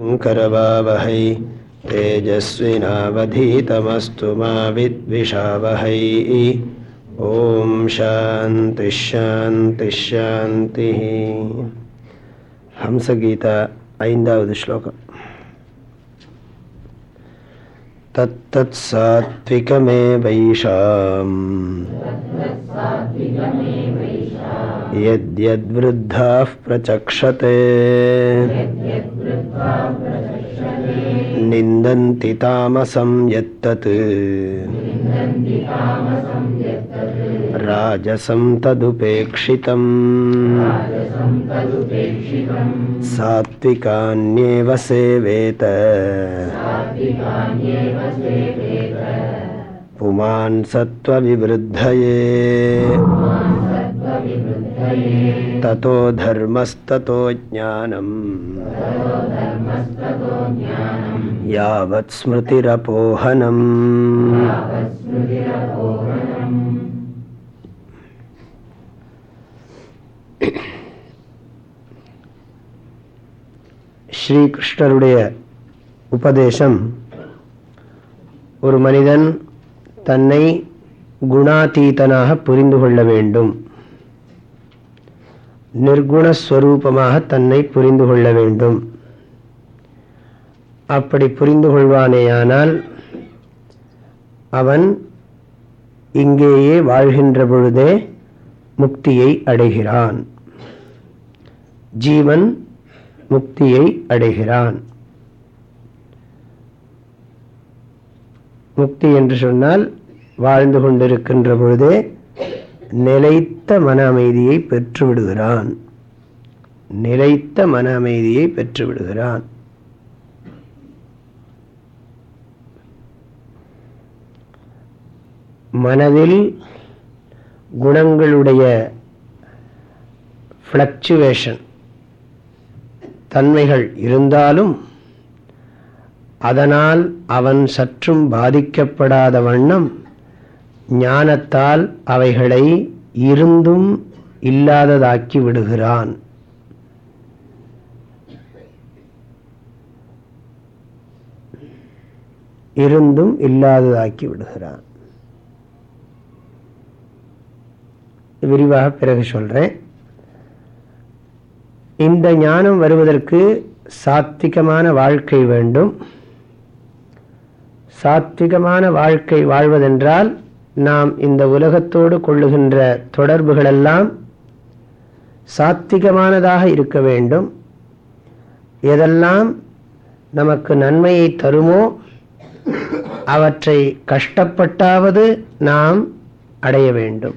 करवावहै तेजस्विनावधीतमस्तु मा विद्विषावहै ॐ शान्तिश्शान्तिश्शान्तिः हंसगीता ऐन्दावद् श्लोकम्। तत्तत्सात्विकमेवैषाम्। यद्यद्वृद्धाः प्रचक्षते। निन्दन्ति तामसं यत्तत्। राजसं तदुपेक्षितम्। सात्विकान्येव सेवेत। पुमान् सत्त्वविवृद्धये ततो धर्मस्ततो ज्ञानम् यावत् स्मृतिरपोहनम् ஸ்ரீகிருஷ்ணருடைய உபதேசம் ஒரு மனிதன் தன்னை குணாதீதனாக புரிந்து கொள்ள வேண்டும் நிர்குணஸ்வரூபமாக தன்னை புரிந்து கொள்ள வேண்டும். அப்படி புரிந்து கொள்வானேயானால் அவன் இங்கேயே வாழ்கின்ற பொழுதே முக்தியை அடைகிறான். ஜீவன் முக்தியை அடைகிறான். முக்தி என்று சொன்னால் வாழ்ந்து கொண்டிருக்கின்ற பொழுதே நிலைத்த மன அமைதியை பெற்று விடுகிறான் நிலைத்த மன அமைதியை பெற்று விடுகிறான் மனதில் குணங்களுடைய ஃப்ளக்சுவேஷன் தன்மைகள் இருந்தாலும் அதனால் அவன் சற்றும் பாதிக்கப்படாத வண்ணம் ஞானத்தால் அவைகளை இருந்தும் இல்லாததாக்கி விடுகிறான். இருந்தும் இல்லாததாக்கி விடுகிறான். விரிவாக பிறகு சொல்றேன். இந்த ஞானம் வருவதற்கு சாத்திகமான வாழ்க்கை வேண்டும். சாத்திகமான வாழ்க்கை வாழ்வதென்றால் நாம் இந்த உலகத்தோடு கொள்ளுகின்ற தொடர்புகளெல்லாம் சாத்திகமானதாக இருக்க வேண்டும். எதெல்லாம் நமக்கு நன்மையை தருமோ அவற்றை கஷ்டப்பட்டாவது நாம் அடைய வேண்டும்.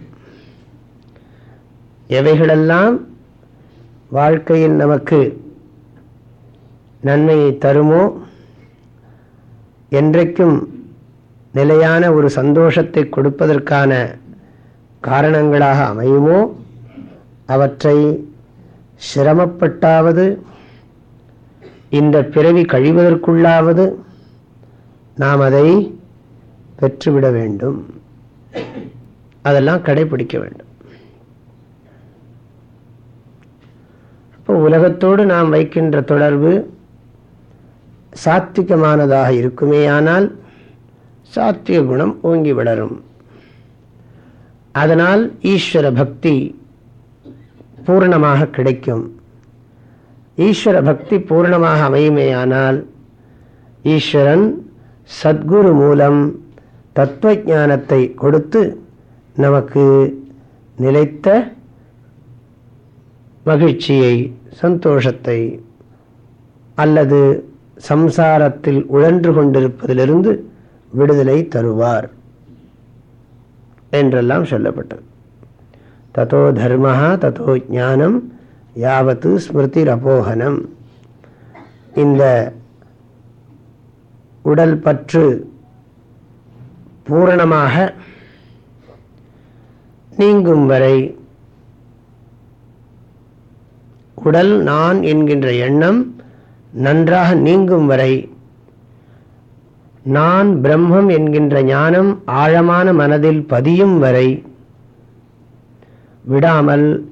எவைகளெல்லாம் வாழ்க்கையில் நமக்கு நன்மையை தருமோ என்றைக்கும் நிலையான ஒரு சந்தோஷத்தை கொடுப்பதற்கான காரணங்களாக அமையுமோ? அவற்றை சிரமப்பட்டாவது இந்த பிறவி கழிவதற்குள்ளாவது நாம் அதை பெற்றுவிட வேண்டும். அதெல்லாம் கடைபிடிக்க வேண்டும். இப்போ உலகத்தோடு நாம் வைக்கின்ற தொடர்பு சாத்திகமானதாக இருக்குமேயானால் சாத்விக குணம் ஓங்கி வளரும். அதனால் ஈஸ்வர பக்தி பூர்ணமாக கிடைக்கும். ஈஸ்வர பக்தி பூர்ணமாக அமையுமேயானால் ஈஸ்வரன் சத்குரு மூலம் தத்துவ ஞானத்தை கொடுத்து நமக்கு நிலைத்த மகிழ்ச்சியை சந்தோஷத்தை அல்லது சம்சாரத்தில் உழன்று கொண்டிருப்பதிலிருந்து விடுதலை தருவார் என்றெல்லாம் சொல்லப்பட்டது. ததோ தர்மஹா ததோ ஞானம் யாவத்து ஸ்மிருதி ரபோகனம் இந்த உடல் பற்று பூரணமாக நீங்கும் வரை உடல் நான் என்கின்ற எண்ணம் நன்றாக நீங்கும் வரை நான் பிரம்மம் என்கின்ற ஞானம் ஆழமான மனதில் பதியும் வரை விடாமல்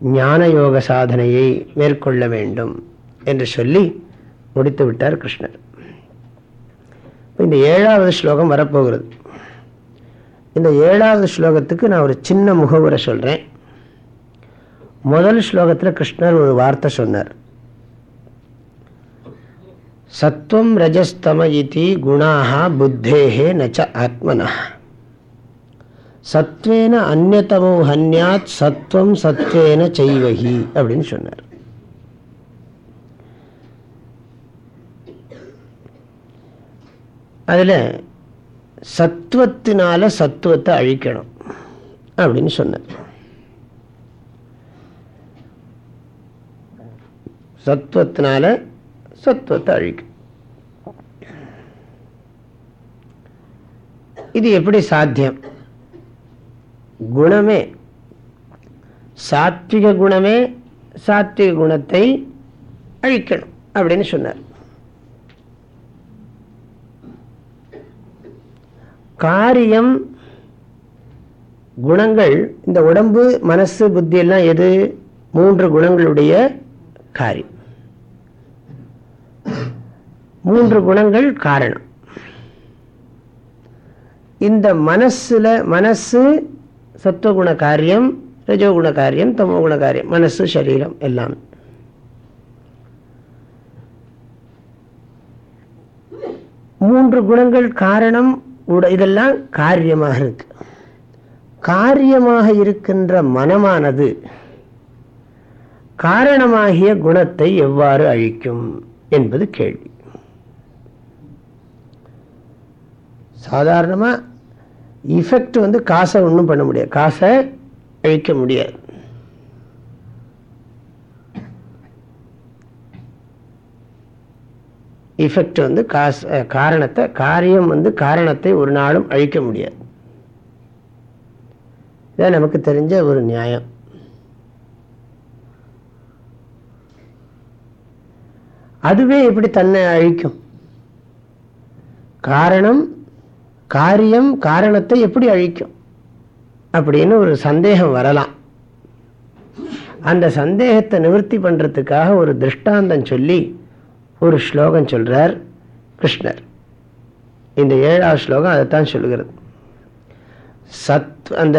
ஞான யோக சாதனையை மேற்கொள்ள வேண்டும் என்று சொல்லி முடித்து விட்டார் கிருஷ்ணர். இந்த ஏழாவது ஸ்லோகம் வரப்போகிறது. இந்த ஏழாவது ஸ்லோகத்துக்கு நான் ஒரு சின்ன முகவுரை சொல்கிறேன் முதல் ஸ்லோகத்தில் கிருஷ்ணர் ஒரு வார்த்தை சொன்னார். சத்வம் ரஜஸ்தம இதி குணாக புத்தேகே நச்ச ஆத்மன சத்வேன அந்நதமோ ஹன்யாத் சத்வம் சத்வேன செய்வகி அப்படின்னு சொன்னார். அதில் சத்துவத்தினால சத்துவத்தை அழிக்கணும் அப்படின்னு சொன்னார். சத்துவத்தினால சத்துவத்தை அழிக்கும் இது எப்படி சாத்தியம் குணமே சாத்விக குணமே சாத்விக குணத்தை அழிக்கணும் அப்படின்னு சொன்னார். காரியம் குணங்கள் இந்த உடம்பு மனசு புத்தி எல்லாம் எது? மூன்று குணங்களுடைய காரியம். மூன்று குணங்கள் காரணம். இந்த மனசுல மனசு சத்துவகுண காரியம் ரஜோகுண காரியம் தமோகுண காரியம் மனசு சரீரம் எல்லாம். மூன்று குணங்கள் காரணம் இதெல்லாம் காரியமாக இருக்கு. காரியமாக இருக்கின்ற மனமானது காரணமாகிய குணத்தை எவ்வாறு அழிக்கும் என்பது கேள்வி. சாதாரணமாக இஃபெக்ட் வந்து காசை ஒன்றும் பண்ண முடியாது. காசை அழிக்க முடியாது. இஃபெக்ட் வந்து காசு காரணத்தை காரியம் வந்து காரணத்தை ஒரு நாளும் அழிக்க முடியாது. இதான் நமக்கு தெரிஞ்ச ஒரு நியாயம். அதுவே எப்படி தன்னை அழிக்கும்? காரணம் காரியம் காரணத்தை எப்படி அழிக்கும்? அப்படின்னு ஒரு சந்தேகம் வரலாம். அந்த சந்தேகத்தை நிவர்த்தி பண்ணுறதுக்காக ஒரு திருஷ்டாந்தம் சொல்லி ஒரு ஸ்லோகம் சொல்கிறார் கிருஷ்ணர். இந்த ஏழாவது ஸ்லோகம் அதைத்தான் சொல்லுகிறது சத் அந்த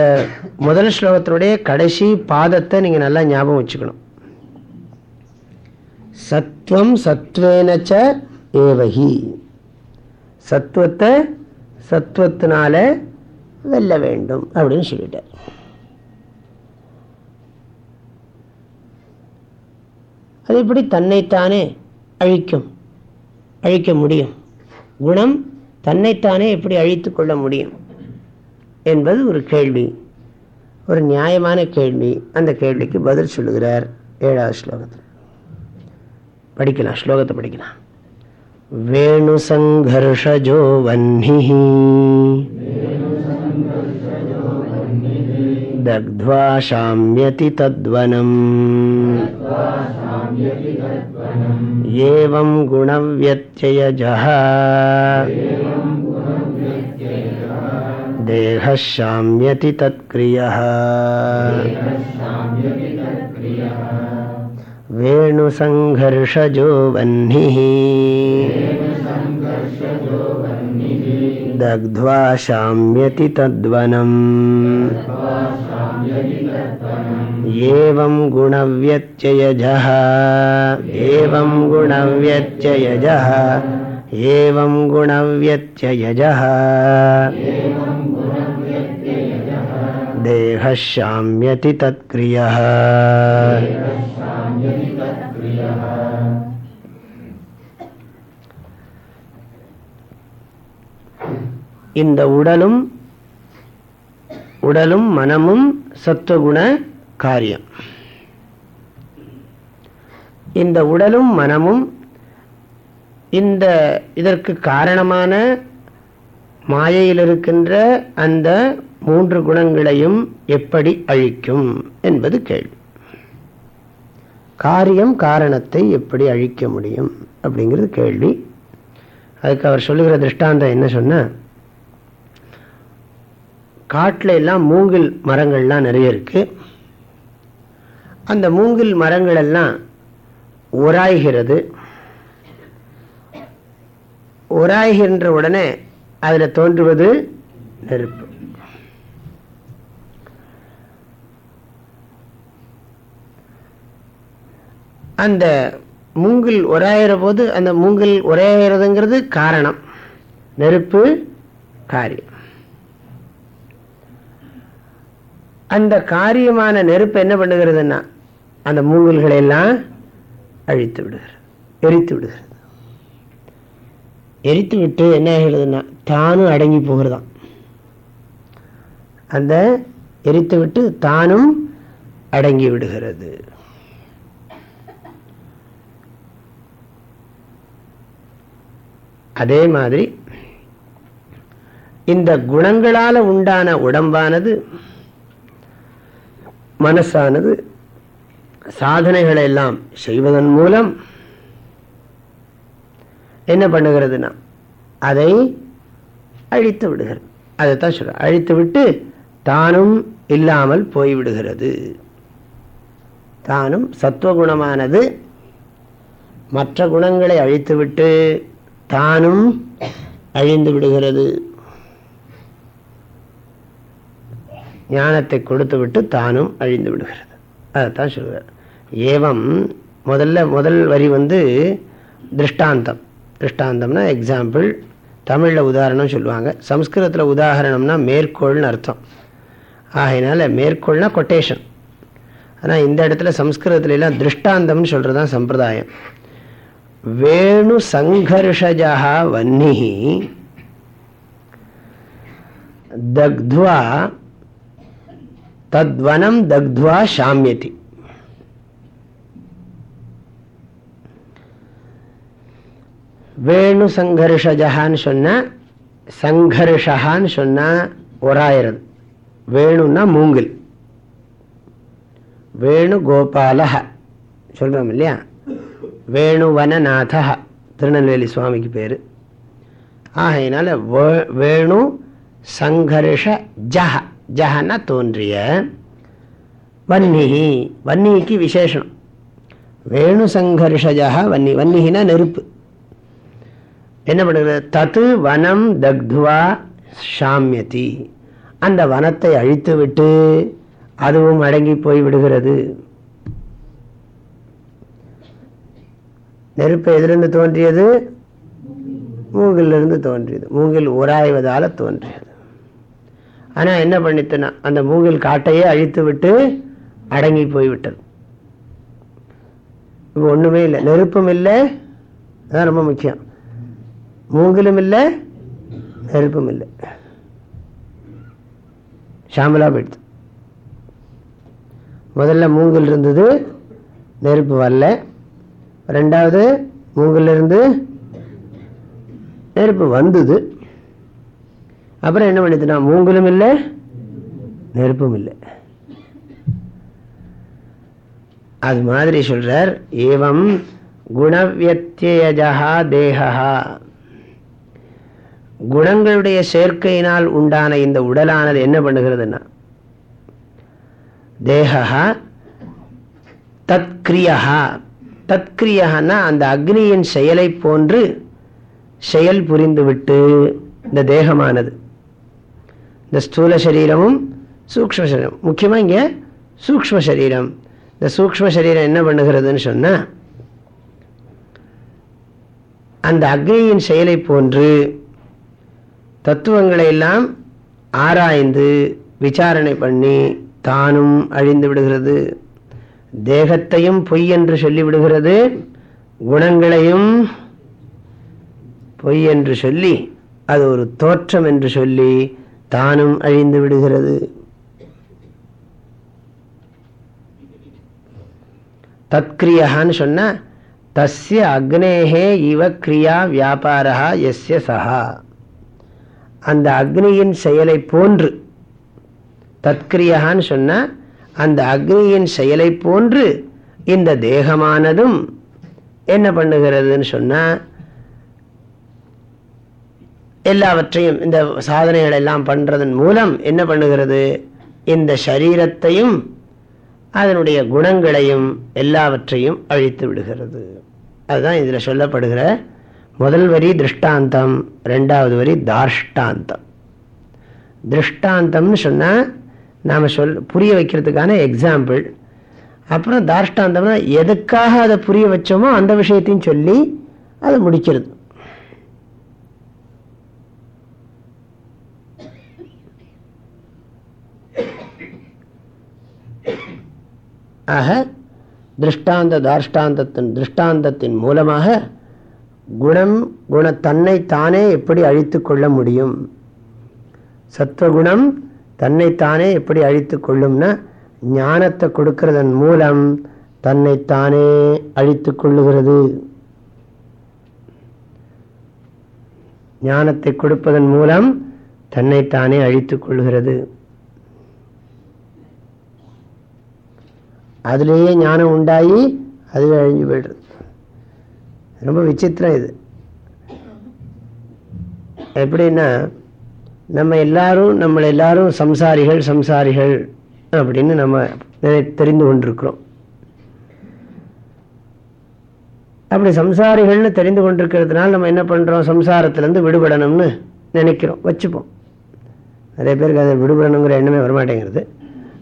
முதல் ஸ்லோகத்தினுடைய கடைசி பாதத்தை நீங்கள் நல்லா ஞாபகம் வச்சுக்கணும். சத்வம் சத்வேனச்ச ஏவகி சத்துவத்தை சத்துவத்தினால வெல்ல வேண்டும் அப்படின்னு சொல்லிட்டார். அது எப்படி தன்னைத்தானே அழிக்கும் அழிக்க முடியும்? குணம் தன்னைத்தானே எப்படி அழித்து கொள்ள முடியும் என்பது ஒரு கேள்வி ஒரு நியாயமான கேள்வி. அந்த கேள்விக்கு பதில் சொல்லுகிறார் ஏழாவது ஸ்லோகத்தில். படிக்கலாம் ஸ்லோகத்தை படிக்கலாம். वेणुसङ्घर्षजो वह्निः। दग्ध्वा शाम्यति तद्वनम्। एवं गुणव्यत्ययजः। देहः शाम्यति तत्क्रियः वेणुसङ्घर्षजो वह्निः दग्ध्वा शाम्यति तद्वनम् एवं गुणव्यत्ययजः एवं गुणव्यत्ययजः एवं गुणव्यत्ययजः தேக சாமியதி தத் கிரியா இந்த உடலும் உடலும் மனமும் சத்துவகுண காரியம். இந்த உடலும் மனமும் இந்த இதற்கு காரணமான மாயையில் இருக்கின்ற அந்த மூன்று குணங்களையும் எப்படி அழிக்கும் என்பது கேள்வி. காரியம் காரணத்தை எப்படி அழிக்க முடியும் அப்படிங்கிறது கேள்வி. அதுக்கு அவர் சொல்லுகிற திருஷ்டாந்தம் என்ன சொன்ன காட்டில் எல்லாம் மூங்கில் மரங்கள்லாம் நிறைய இருக்கு. அந்த மூங்கில் மரங்கள் எல்லாம் உராய்கிறது. உராய்கின்ற உடனே அதில் தோன்றுவது நெருப்பு. அந்த மூங்கில் உரையாகிற போது அந்த மூங்கில் உரையாகிறதுங்கிறது காரணம். நெருப்பு காரியம். அந்த காரியமான நெருப்பு என்ன பண்ணுகிறதுன்னா அந்த மூங்கில்களை எல்லாம் அழித்து விடுகிறது எரித்து விடுகிறது. எரித்து விட்டு என்ன ஆகிறதுன்னா தானும் அடங்கி போகிறதாம். அந்த எரித்து விட்டு தானும் அடங்கி விடுகிறது. அதே மாதிரி இந்த குணங்களால உண்டான உடம்பானது மனசானது சாதனைகளை எல்லாம் செய்வதன் மூலம் என்ன பண்ணுகிறதுனா அதை அழித்து விடுகிறது. அதைத்தான் சொல்ற அழித்து விட்டு தானும் இல்லாமல் போய்விடுகிறது. தானும் சத்துவகுணமானது மற்ற குணங்களை அழித்துவிட்டு தானும் அழிந்து விடுகிறது. ஞானத்தை கொடுத்து விட்டு தானும் அழிந்து விடுகிறது. அதைத்தான் சொல்கிறார் ஏவம் முதல்ல முதல் வரி வந்து திருஷ்டாந்தம். திருஷ்டாந்தம்னா எக்ஸாம்பிள் தமிழில் உதாரணம் சொல்லுவாங்க. சம்ஸ்கிருதத்தில் உதாரணம்னா மேற்கோள்னு அர்த்தம். ஆகையினால மேற்கோள்னா கொட்டேஷன் ஆனால் இந்த இடத்துல சம்ஸ்கிருதத்துல எல்லாம் திருஷ்டாந்தம்னு சொல்கிறது தான் சம்பிரதாயம். வேணு சங்கர்ஷஜா வன்னி தக்துவா தத்வனம் தக்துவா சாமியதி வேணு சங்கர்ஷஜான்னு சொன்னால் சங்கர்ஷகான்னு சொன்னால் ஒராயிரம் வேணுன்னா மூங்கில். வேணு கோபால சொல்றோம் இல்லையா? வேணுவனநாத திருநெல்வேலி சுவாமிக்கு பேர். ஆகையினால வேணு சங்கர்ஷ ஜஹ. ஜஹன தோன்றிய வன்னிஹி வன்னிக்கு விசேஷம். வேணு சங்கர்ஷஜா வன்னி. வன்னிகினா நெருப்பு. என்ன பண்ணுறது தத்து வனம் தக்துவா சாமியதி அந்த வனத்தை அழித்து விட்டு அதுவும் அடங்கி போய் விடுகிறது நெருப்பு எதிலிருந்து தோன்றியது? மூங்கிலிருந்து தோன்றியது. மூங்கில் உராய்வதால் தோன்றியது. ஆனால் என்ன பண்ணித்தனா அந்த மூங்கில் காட்டையே அழித்து விட்டு அடங்கி போய்விட்டது. இப்போ ஒன்றுமே இல்லை. நெருப்பும் இல்லை. அதான் ரொம்ப முக்கியம். மூங்கிலும் இல்லை நெருப்பும் இல்லை. ஷாமலா போயிடுது முதல்ல மூங்கில் இருந்தது நெருப்பு வரல. ரெண்டாவது மூங்கிலிருந்து நெருப்பு வந்தது. அப்புறம் என்ன பண்ணிதுனா மூங்கிலும் இல்லை நெருப்பும் இல்லை. அது மாதிரி சொல்றார் ஏவம் குணவியத்தியஜா தேகா குணங்களுடைய சேர்க்கையினால் உண்டான இந்த உடலானது என்ன பண்ணுகிறதுனா தேகா தத்கிரியா தத்கிரியான்னா அந்த அக்னியின் செயலை போன்று செயல் புரிந்துவிட்டு இந்த தேகமானது. இந்த ஸ்தூல சரீரமும் சூக்ம சரீரம். முக்கியமாக இங்கே சூக்ம சரீரம். இந்த சூக்ம சரீரம் என்ன பண்ணுகிறதுன்னு சொன்னால் அந்த அக்னியின் செயலை போன்று தத்துவங்களை எல்லாம் ஆராய்ந்து விசாரணை பண்ணி தானும் அழிந்து விடுகிறது. தேகத்தையும் பொய் என்று சொல்லிவிடுகிறது குணங்களையும் பொய் என்று சொல்லி அது ஒரு தோற்றம் என்று சொல்லி தானும் அழிந்து விடுகிறது. தத்கிரியகான்னு சொன்ன தஸ்ய அக்னேகே இவ கிரியா வியாபாரா எஸ்ய சஹா. அந்த அக்னியின் செயலை போன்று தத்கிரியகான்னு சொன்ன அந்த அக்னியின் செயலை போன்று இந்த தேகமானதும் என்ன பண்ணுகிறதுன்னு சொன்னால் எல்லாவற்றையும் இந்த சாதனைகள் எல்லாம் பண்ணுறதன் மூலம் என்ன பண்ணுகிறது? இந்த சரீரத்தையும் அதனுடைய குணங்களையும் எல்லாவற்றையும் அழித்து விடுகிறது. அதுதான் இதில் சொல்லப்படுகிற முதல் வரி திருஷ்டாந்தம் ரெண்டாவது வரி தார்ஷ்டாந்தம். திருஷ்டாந்தம்னு சொன்னால் நாம் சொல் புரிய வைக்கிறதுக்கான எக்ஸாம்பிள் அப்புறம் தாஷ்டாந்தம்னா எதுக்காக அதை புரிய வச்சோமோ அந்த விஷயத்தையும் சொல்லி அதை முடிக்கிறது. ஆக திருஷ்டாந்த தார்ஷ்டாந்தத்தின் திருஷ்டாந்தத்தின் மூலமாக குணம் குண தன்னை தானே எப்படி அழித்து கொள்ள முடியும்? சத்வகுணம் தன்னைத்தானே எப்படி அழித்து கொள்ளும்னா ஞானத்தை கொடுக்கறதன் மூலம் தன்னைத்தானே அழித்து கொள்ளுகிறது. ஞானத்தை கொடுப்பதன் மூலம் தன்னைத்தானே அழித்து கொள்கிறது அதுலேயே ஞானம் உண்டாகி அதுவே அழிஞ்சு போய்டுறது. ரொம்ப விசித்திரம் இது. எப்படின்னா நம்ம எல்லாரும் நம்மளை எல்லாரும் சம்சாரிகள் சம்சாரிகள் அப்படின்னு நம்ம தெரிந்து கொண்டிருக்கிறோம். அப்படி சம்சாரிகள்னு தெரிந்து கொண்டிருக்கிறதுனால நம்ம என்ன பண்ணுறோம் சம்சாரத்துலேருந்து விடுபடணும்னு நினைக்கிறோம். வச்சுப்போம். நிறைய பேருக்கு அதை விடுபடணுங்கிற எண்ணமே வரமாட்டேங்கிறது.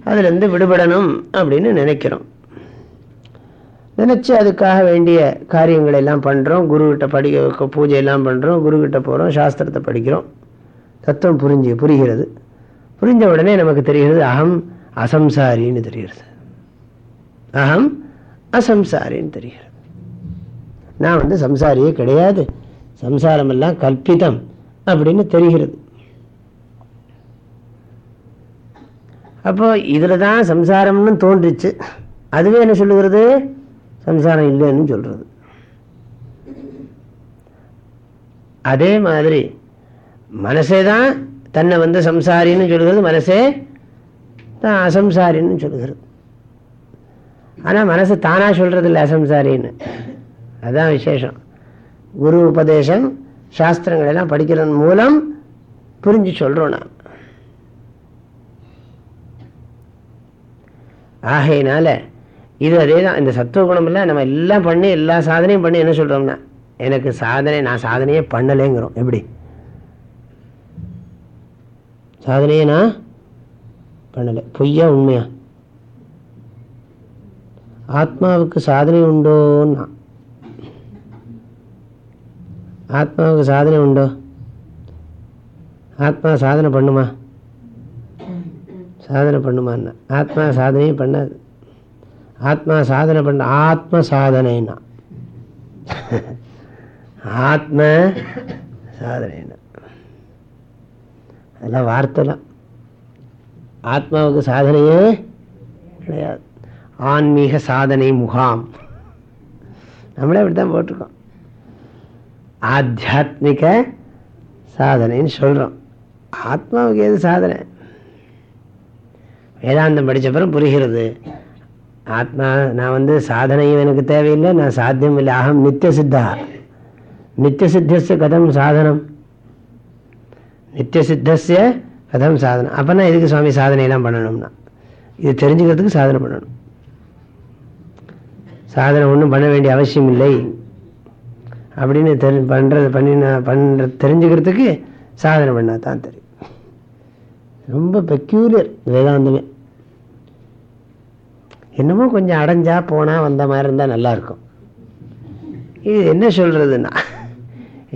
அதுலேருந்து விடுபடணும் அப்படின்னு நினைக்கிறோம். நினச்சி அதுக்காக வேண்டிய காரியங்களை எல்லாம் பண்ணுறோம் குருக்கிட்ட படிக்க பூஜையெல்லாம் பண்ணுறோம் குருக்கிட்ட போகிறோம் சாஸ்திரத்தை படிக்கிறோம். தத்துவம் புரிஞ்சு புரிகிறது. புரிஞ்ச உடனே நமக்கு தெரிகிறது அகம் அசம்சாரின்னு தெரிகிறது. அகம் அசம்சாரின்னு தெரிகிறது. நான் வந்து சம்சாரியே கிடையாது. சம்சாரம் எல்லாம் கல்பிதம் அப்படின்னு தெரிகிறது. அப்போ இதில் தான் சம்சாரம்னு தோன்றுச்சு. அதுவே என்ன சொல்லுகிறது? சம்சாரம் இல்லைன்னு சொல்றது. அதே மாதிரி மனசே தான் தன்னை வந்து சம்சாரின்னு சொல்கிறது மனசே தான் அசம்சாரின்னு சொல்கிறது ஆனால் மனசு தானாக சொல்கிறது இல்லை அசம்சாரின்னு. அதுதான் விசேஷம். குரு உபதேசம் சாஸ்திரங்கள் எல்லாம் படிக்கிறதன் மூலம் புரிஞ்சு சொல்கிறோம் நான் ஆகையினால இது அதே தான் இந்த சத்துவ குணம் இல்லை நம்ம எல்லாம் பண்ணி எல்லா சாதனையும் பண்ணி என்ன சொல்கிறோம்னா எனக்கு சாதனை நான் சாதனையே பண்ணலைங்கிறோம். எப்படி? சாதனையே நான் பண்ணலை. பொய்யா உண்மையா? ஆத்மாவுக்கு சாதனை உண்டோன்னா. ஆத்மாவுக்கு சாதனை உண்டோ? ஆத்மா சாதனை பண்ணுமா? சாதனை பண்ணுமான்னா. ஆத்மா சாதனையும் பண்ணாது. ஆத்மா சாதனை பண்ண ஆத்ம சாதனைனா ஆத்ம சாதனைனா அதெல்லாம் வார்த்தைலாம். ஆத்மாவுக்கு சாதனையே கிடையாது. ஆன்மீக சாதனை முகாம். நம்மளே அப்படித்தான் போட்டிருக்கோம். ஆத்தியாத்மிக சாதனைன்னு சொல்கிறோம் ஆத்மாவுக்கு எது சாதனை? வேதாந்தம் படித்தப்பறம் புரிகிறது. ஆத்மா நான் வந்து சாதனையும் எனக்கு தேவையில்லை நான் சாத்தியம் இல்லை. அகம் நித்திய சித்தா நித்திய சித்திய கதம் சாதனம். நித்திய சித்தசிய கதம் சாதனை அப்போனா எதுக்கு சுவாமி சாதனையெல்லாம் பண்ணணும்னா? இது தெரிஞ்சுக்கிறதுக்கு சாதனை பண்ணணும். சாதனை ஒன்றும் பண்ண வேண்டிய அவசியம் இல்லை அப்படின்னு தெரி பண்ணுறது பண்ணி பண்ணுற தெரிஞ்சுக்கிறதுக்கு சாதனை பண்ணால் தான் தெரியும். ரொம்ப பெக்யூலியர் வேதாந்தமே. என்னமோ கொஞ்சம் அடைஞ்சா போனால் வந்த மாதிரி இருந்தால் நல்லாயிருக்கும். இது என்ன சொல்கிறதுன்னா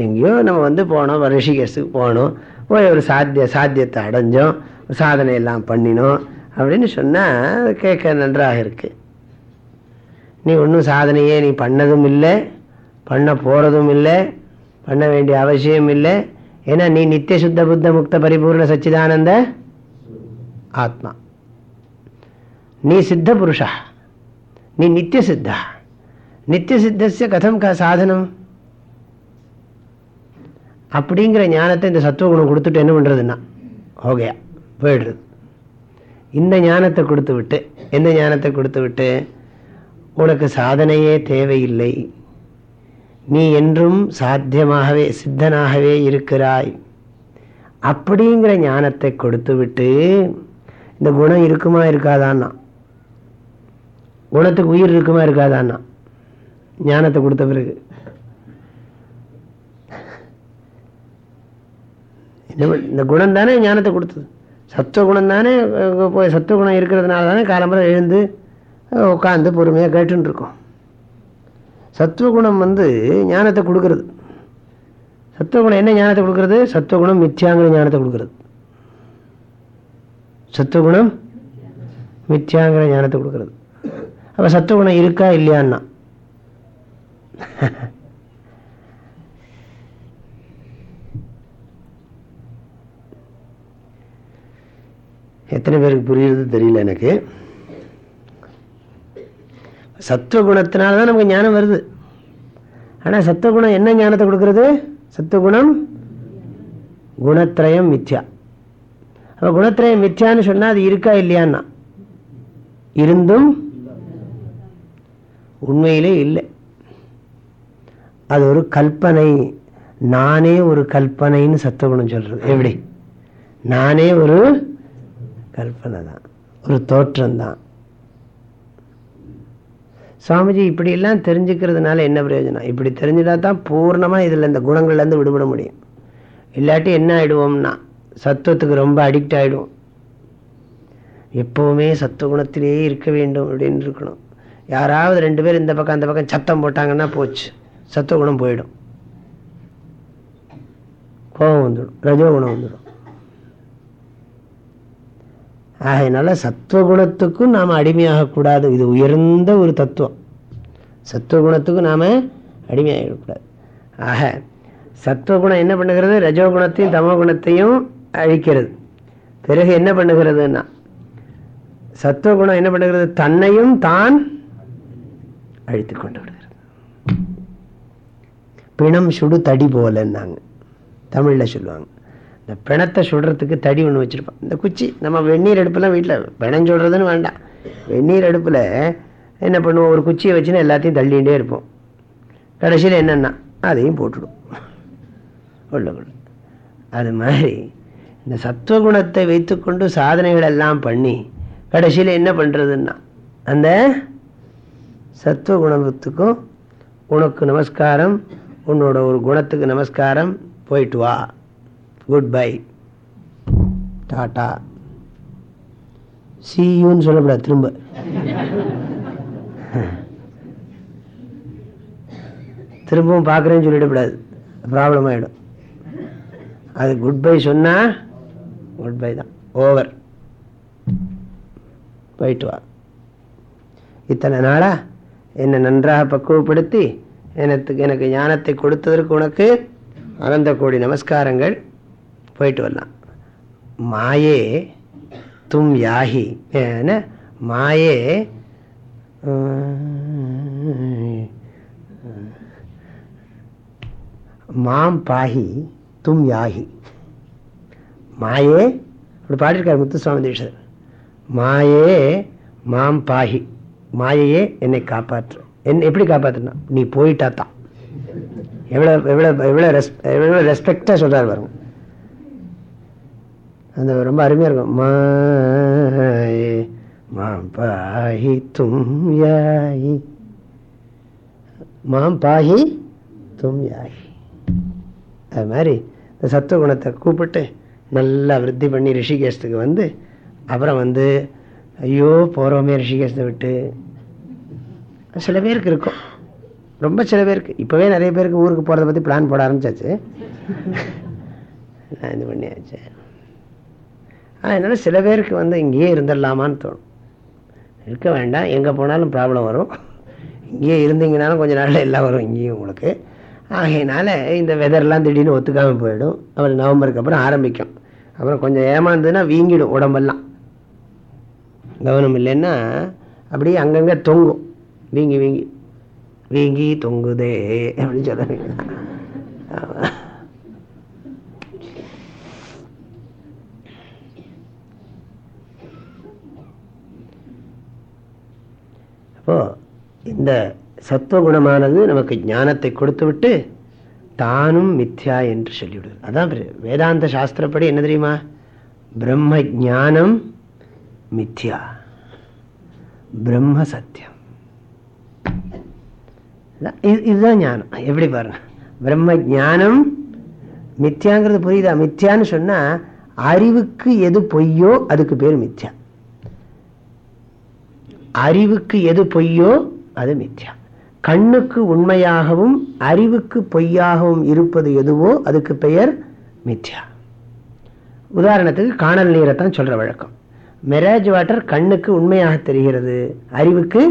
எங்கேயோ நம்ம வந்து போனோம் ரிஷிகேஷுக்கு போனோம். போய் ஒரு சாத்திய சாத்தியத்தை அடைஞ்சோம். சாதனை எல்லாம் பண்ணினோம். அப்படின்னு சொன்னால் கேட்க நன்றாக இருக்குது நீ ஒன்றும் சாதனையே நீ பண்ணதும் இல்லை. பண்ண போகிறதும் இல்லை. பண்ண வேண்டிய அவசியம் இல்லை. ஏன்னா நீ நித்திய சுத்த புத்த முக்த பரிபூர்ண சச்சிதானந்த ஆத்மா. நீ சித்த புருஷா. நீ நித்திய சித்தா. நித்திய சித்தஸ்ய கதம் க சாதனம். அப்படிங்கிற ஞானத்தை இந்த சத்துவகுணம் கொடுத்துட்டு என்ன பண்ணுறதுன்னா ஓகேயா போயிடுறது. இந்த ஞானத்தை கொடுத்து விட்டு எந்த ஞானத்தை கொடுத்து விட்டு உனக்கு சாதனையே தேவையில்லை. நீ என்றும் சாத்தியமாகவே சித்தனாகவே இருக்கிறாய். அப்படிங்கிற ஞானத்தை கொடுத்து விட்டு இந்த குணம் இருக்குமா இருக்காதான்னா குணத்துக்கு உயிர் இருக்குமா இருக்காதான்னா ஞானத்தை கொடுத்த பிறகு இந்த குணம் தானே ஞானத்தை கொடுத்தது? சத்துவகுணம் தானே போய் சத்துவகுணம் இருக்கிறதுனால தானே காலம்பரம் எழுந்து உட்காந்து பொறுமையாக கேட்டுருக்கோம் சத்துவகுணம் வந்து ஞானத்தை கொடுக்கறது. சத்துவகுணம் என்ன ஞானத்தை கொடுக்கறது? சத்துவகுணம் மித்தியாங்கிற ஞானத்தை கொடுக்கறது. சத்துவகுணம் மித்தியாங்கிற ஞானத்தை கொடுக்கறது. அப்போ சத்துவகுணம் இருக்கா இல்லையான்னா? எத்தனை பேருக்கு புரியுறது தெரியல எனக்கு. சத்துவகுணத்தினால தான் நமக்கு ஞானம் வருது. ஆனால் சத்துவகுணம் என்ன ஞானத்தை கொடுக்கறது? சத்துவகுணம் குணத்திரயம் மித்யா. அப்போ குணத்திரயம் மித்யான்னு சொன்னால் அது இருக்கா இல்லையான்னா? இருந்தும் உண்மையிலே இல்லை. அது ஒரு கல்பனை. நானே ஒரு கல்பனைன்னு சத்துவகுணம் சொல்கிறது எப்படி? நானே ஒரு கற்பனை தான் ஒரு தோற்றம் தான் சுவாமிஜி இப்படியெல்லாம் தெரிஞ்சுக்கிறதுனால என்ன பிரயோஜனம்? இப்படி தெரிஞ்சுட்டா தான் பூர்ணமாக இதில் இந்த குணங்கள்லேருந்து விடுபட முடியும். இல்லாட்டி என்ன ஆகிடுவோம்னா சத்துவத்துக்கு ரொம்ப அடிக்ட் ஆகிடுவோம் எப்போவுமே சத்துவகுணத்திலேயே இருக்க வேண்டும் அப்படின்னு இருக்கணும். யாராவது ரெண்டு பேர் இந்த பக்கம் அந்த பக்கம் சத்தம் போட்டாங்கன்னா போச்சு. சத்துவகுணம் போயிடும். கோபம் வந்துடும். ரஜோகுணம் வந்துடும். ஆகையினால சத்துவகுணத்துக்கும் நாம் அடிமையாகக்கூடாது. இது உயர்ந்த ஒரு தத்துவம். சத்துவகுணத்துக்கும் நாம் அடிமையாகக்கூடாது ஆக சத்துவகுணம் என்ன பண்ணுகிறது? ரஜோகுணத்தையும் தமோகுணத்தையும் அழிக்கிறது. பிறகு என்ன பண்ணுகிறதுன்னா சத்துவகுணம் என்ன பண்ணுகிறது? தன்னையும் தான் அழித்து கொண்டு விடுகிறது பிணம் சுடு தடி போலன்னாங்க. தமிழில் சொல்லுவாங்க. இந்த பிணத்தை சுடுறதுக்கு தடி ஒன்று வச்சுருப்பான். இந்த குச்சி நம்ம வெந்நீர் அடுப்புலாம் வீட்டில் பிணம் சுடுறதுன்னு வேண்டாம். வெந்நீர் அடுப்பில் என்ன பண்ணுவோம்? ஒரு குச்சியை வச்சுன்னா எல்லாத்தையும் தள்ளிகிட்டே இருப்போம். கடைசியில் என்னென்னா அதையும் போட்டுடும். உள்ளுக்குள்ள அது மாதிரி இந்த சத்துவகுணத்தை வைத்துக்கொண்டு சாதனைகள் எல்லாம் பண்ணி கடைசியில் என்ன பண்ணுறதுன்னா அந்த சத்துவகுணத்துக்கும் உனக்கு நமஸ்காரம் உன்னோட ஒரு குணத்துக்கு நமஸ்காரம் போயிட்டு வா. குட் பை டாட்டா சியூன்னு சொல்லக்கூடாது திரும்ப. திரும்பவும் பார்க்குறேன்னு சொல்லிடக்கூடாது. ப்ராப்ளம் ஆகிடும் அது குட் பை சொன்னால் குட் பை தான். ஓவர் போயிட்டு வா. இத்தனை நாளா என்னை நன்றாக பக்குவப்படுத்தி எனக்கு எனக்கு ஞானத்தை கொடுத்ததற்கு உனக்கு அனந்த கோடி நமஸ்காரங்கள். போயிட்டு வரலாம் மாயே தும் யாகி மாயே மாம் பாஹி தும் யாகி மாயே அப்படி பாடியிருக்கார் முத்துசுவாமி தீட்சர் மாயே மாம் பாஹி மாயையே என்னை காப்பாற்று. என் எப்படி காப்பாற்றுனா நீ போயிட்டா தான். எவ்வளோ எவ்வளோ எவ்வளோ ரெஸ் எவ்வளோ ரெஸ்பெக்டாக சொல்கிறார் வரும் அந்த ரொம்ப அருமையாக இருக்கும். மாம் பாஹி தும் யாயி மாம் பாஹி தும் யாயி அது மாதிரி இந்த சத்துவகுணத்தை கூப்பிட்டு நல்லா விருத்தி பண்ணி ரிஷிகேஷத்துக்கு வந்து அப்புறம் வந்து ஐயோ போகிறோமே ரிஷிகேஷத்தை விட்டு. சில பேருக்கு இருக்கும். ரொம்ப சில பேருக்கு. இப்போவே நிறைய பேருக்கு ஊருக்கு போகிறத பற்றி பிளான் போட ஆரம்பிச்சாச்சு. நான் இது பண்ணியாச்சு. அதனால் சில பேருக்கு வந்து இங்கேயே இருந்துடலாமான்னு தோணும். இருக்க வேண்டாம். எங்கே போனாலும் ப்ராப்ளம் வரும். இங்கேயே இருந்தீங்கனாலும் கொஞ்சம் நாளில் எல்லாம் வரும் இங்கேயும் உங்களுக்கு. ஆகையினால இந்த வெதர்லாம் திடீர்னு ஒத்துக்காமல் போயிடும். அப்புறம் நவம்பருக்கு அப்புறம் ஆரம்பிக்கும். அப்புறம் கொஞ்சம் ஏமாந்ததுன்னா வீங்கிடும் உடம்பெல்லாம். கவனம் இல்லைன்னா அப்படியே அங்கங்கே தொங்கும். வீங்கி வீங்கி. வீங்கி தொங்குதே அப்படின்னு சொல்லுவீங்க. அப்போ இந்த சத்துவகுணமானது நமக்கு ஞானத்தை கொடுத்து விட்டு தானும் மித்யா என்று சொல்லிவிடுது. அதான் வேதாந்த சாஸ்திரப்படி என்ன தெரியுமா? பிரம்ம ஜானம் மித்யா. பிரம்ம சத்தியம் இதுதான் ஞானம். எப்படி பாருங்க. பிரம்ம ஜானம் மித்யாங்கிறது புரியுதா? மித்யான்னு சொன்னா அறிவுக்கு எது பொய்யோ அதுக்கு பேர் மித்யா. அறிவுக்கு எது பொய்யோ அது மித்யா. கண்ணுக்கு உண்மையாகவும் அறிவுக்கு பொய்யாகவும் இருப்பது எதுவோ அதுக்கு பெயர் மித்யா. உதாரணத்துக்கு காணல் நீரை தான் சொல்ற வழக்கம். மெராஜ் வாட்டர் கண்ணுக்கு உண்மையாக தெரிகிறது அறிவுக்கு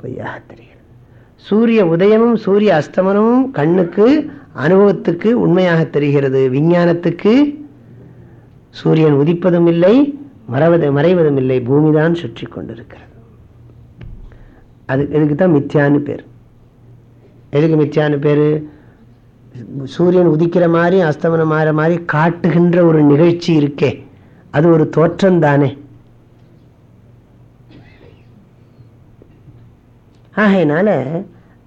பொய்யாக தெரிகிறது. சூரிய உதயமும் சூரிய அஸ்தமனமும் கண்ணுக்கு அனுபவத்துக்கு உண்மையாக தெரிகிறது விஞ்ஞானத்துக்கு சூரியன் உதிப்பதும் இல்லை மறவது மறைவதும் இல்லை பூமிதான் சுற்றி கொண்டிருக்கிறது. அது இதுக்கு தான் மித்யான்னு பேர். எதுக்கு மித்யான்னு பேர்? சூரியன் உதிக்கிற மாதிரி அஸ்தமனம் மாற மாதிரி காட்டுகின்ற ஒரு நிகழ்ச்சி இருக்கே. அது ஒரு தோற்றம் தானே. ஆகையினால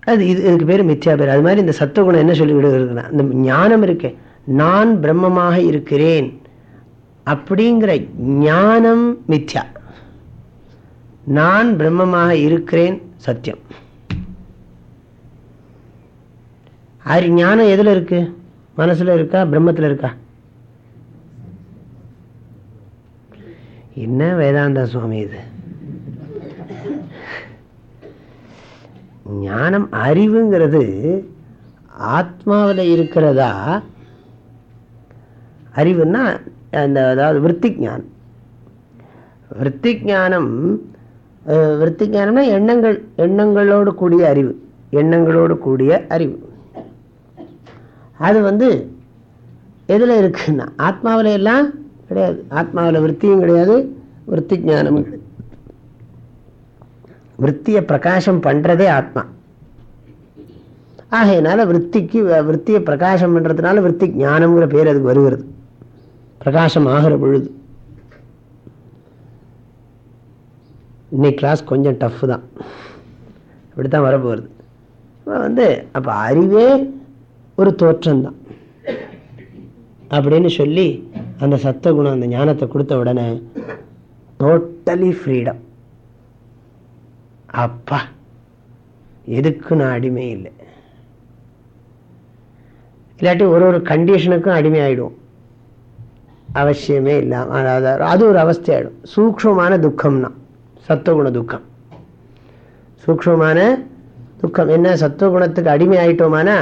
அது இது இதுக்கு பேர் மித்யா பேர். அது மாதிரி இந்த சத்துவகுணம் என்ன சொல்லி விடுகிறதுனா இந்த ஞானம் இருக்கே. நான் பிரம்மமாக இருக்கிறேன் அப்படிங்கிற ஞானம் மித்யா. நான் பிரம்மமாக இருக்கிறேன் சத்தியம். அது ஞானம் எதுல இருக்கு? மனசுல இருக்கா? பிரம்மத்துல இருக்கா? என்ன வேதாந்த சுவாமி இது? ஞானம் அறிவுங்கிறது ஆத்மாவில் இருக்கிறதா? அறிவுன்னா அந்த அதாவது விற்பி ஞானம். விற்பி ஞானம் விற்பி ஞானம்னா எண்ணங்கள் எண்ணங்களோடு கூடிய அறிவு. எண்ணங்களோடு கூடிய அறிவு. அது வந்து எதில் இருக்குன்னா ஆத்மாவில் எல்லாம் கிடையாது. ஆத்மாவில் விற்த்தியும் கிடையாது விற்பி ஞானமும் கிடையாது. விற்த்தியை பிரகாசம் பண்ணுறதே ஆத்மா. ஆகையினால விற்த்திக்கு விற்த்தியை பிரகாசம் பண்ணுறதுனால விற்பி ஞானம்ங்கிற பேர் அதுக்கு வருகிறது. பிரகாசம் ஆகிற பொழுது. இன்னைக்கு கிளாஸ் கொஞ்சம் டஃப் தான். இப்படித்தான் வரப்போகிறது வந்து அப்போ அறிவே ஒரு தோற்றம்தான். அப்படின்னு சொல்லி அந்த சத்தகுணம் அந்த ஞானத்தை கொடுத்த உடனே டோட்டலி ஃப்ரீடம் அப்பா எதுக்கு நான் அடிமை இல்லை? இல்லாட்டி ஒரு ஒரு கண்டிஷனுக்கும் அடிமை ஆகிடும் அவசியமே இல்லாமல் அதாவது அது ஒரு அவஸ்தையாயிடும். சூக்ஷமான துக்கம்னா. சத்துவகுண துக்கம் சூக்ஷமான துக்கம். என்ன? சத்துவகுணத்துக்கு அடிமை ஆயிட்டோமானா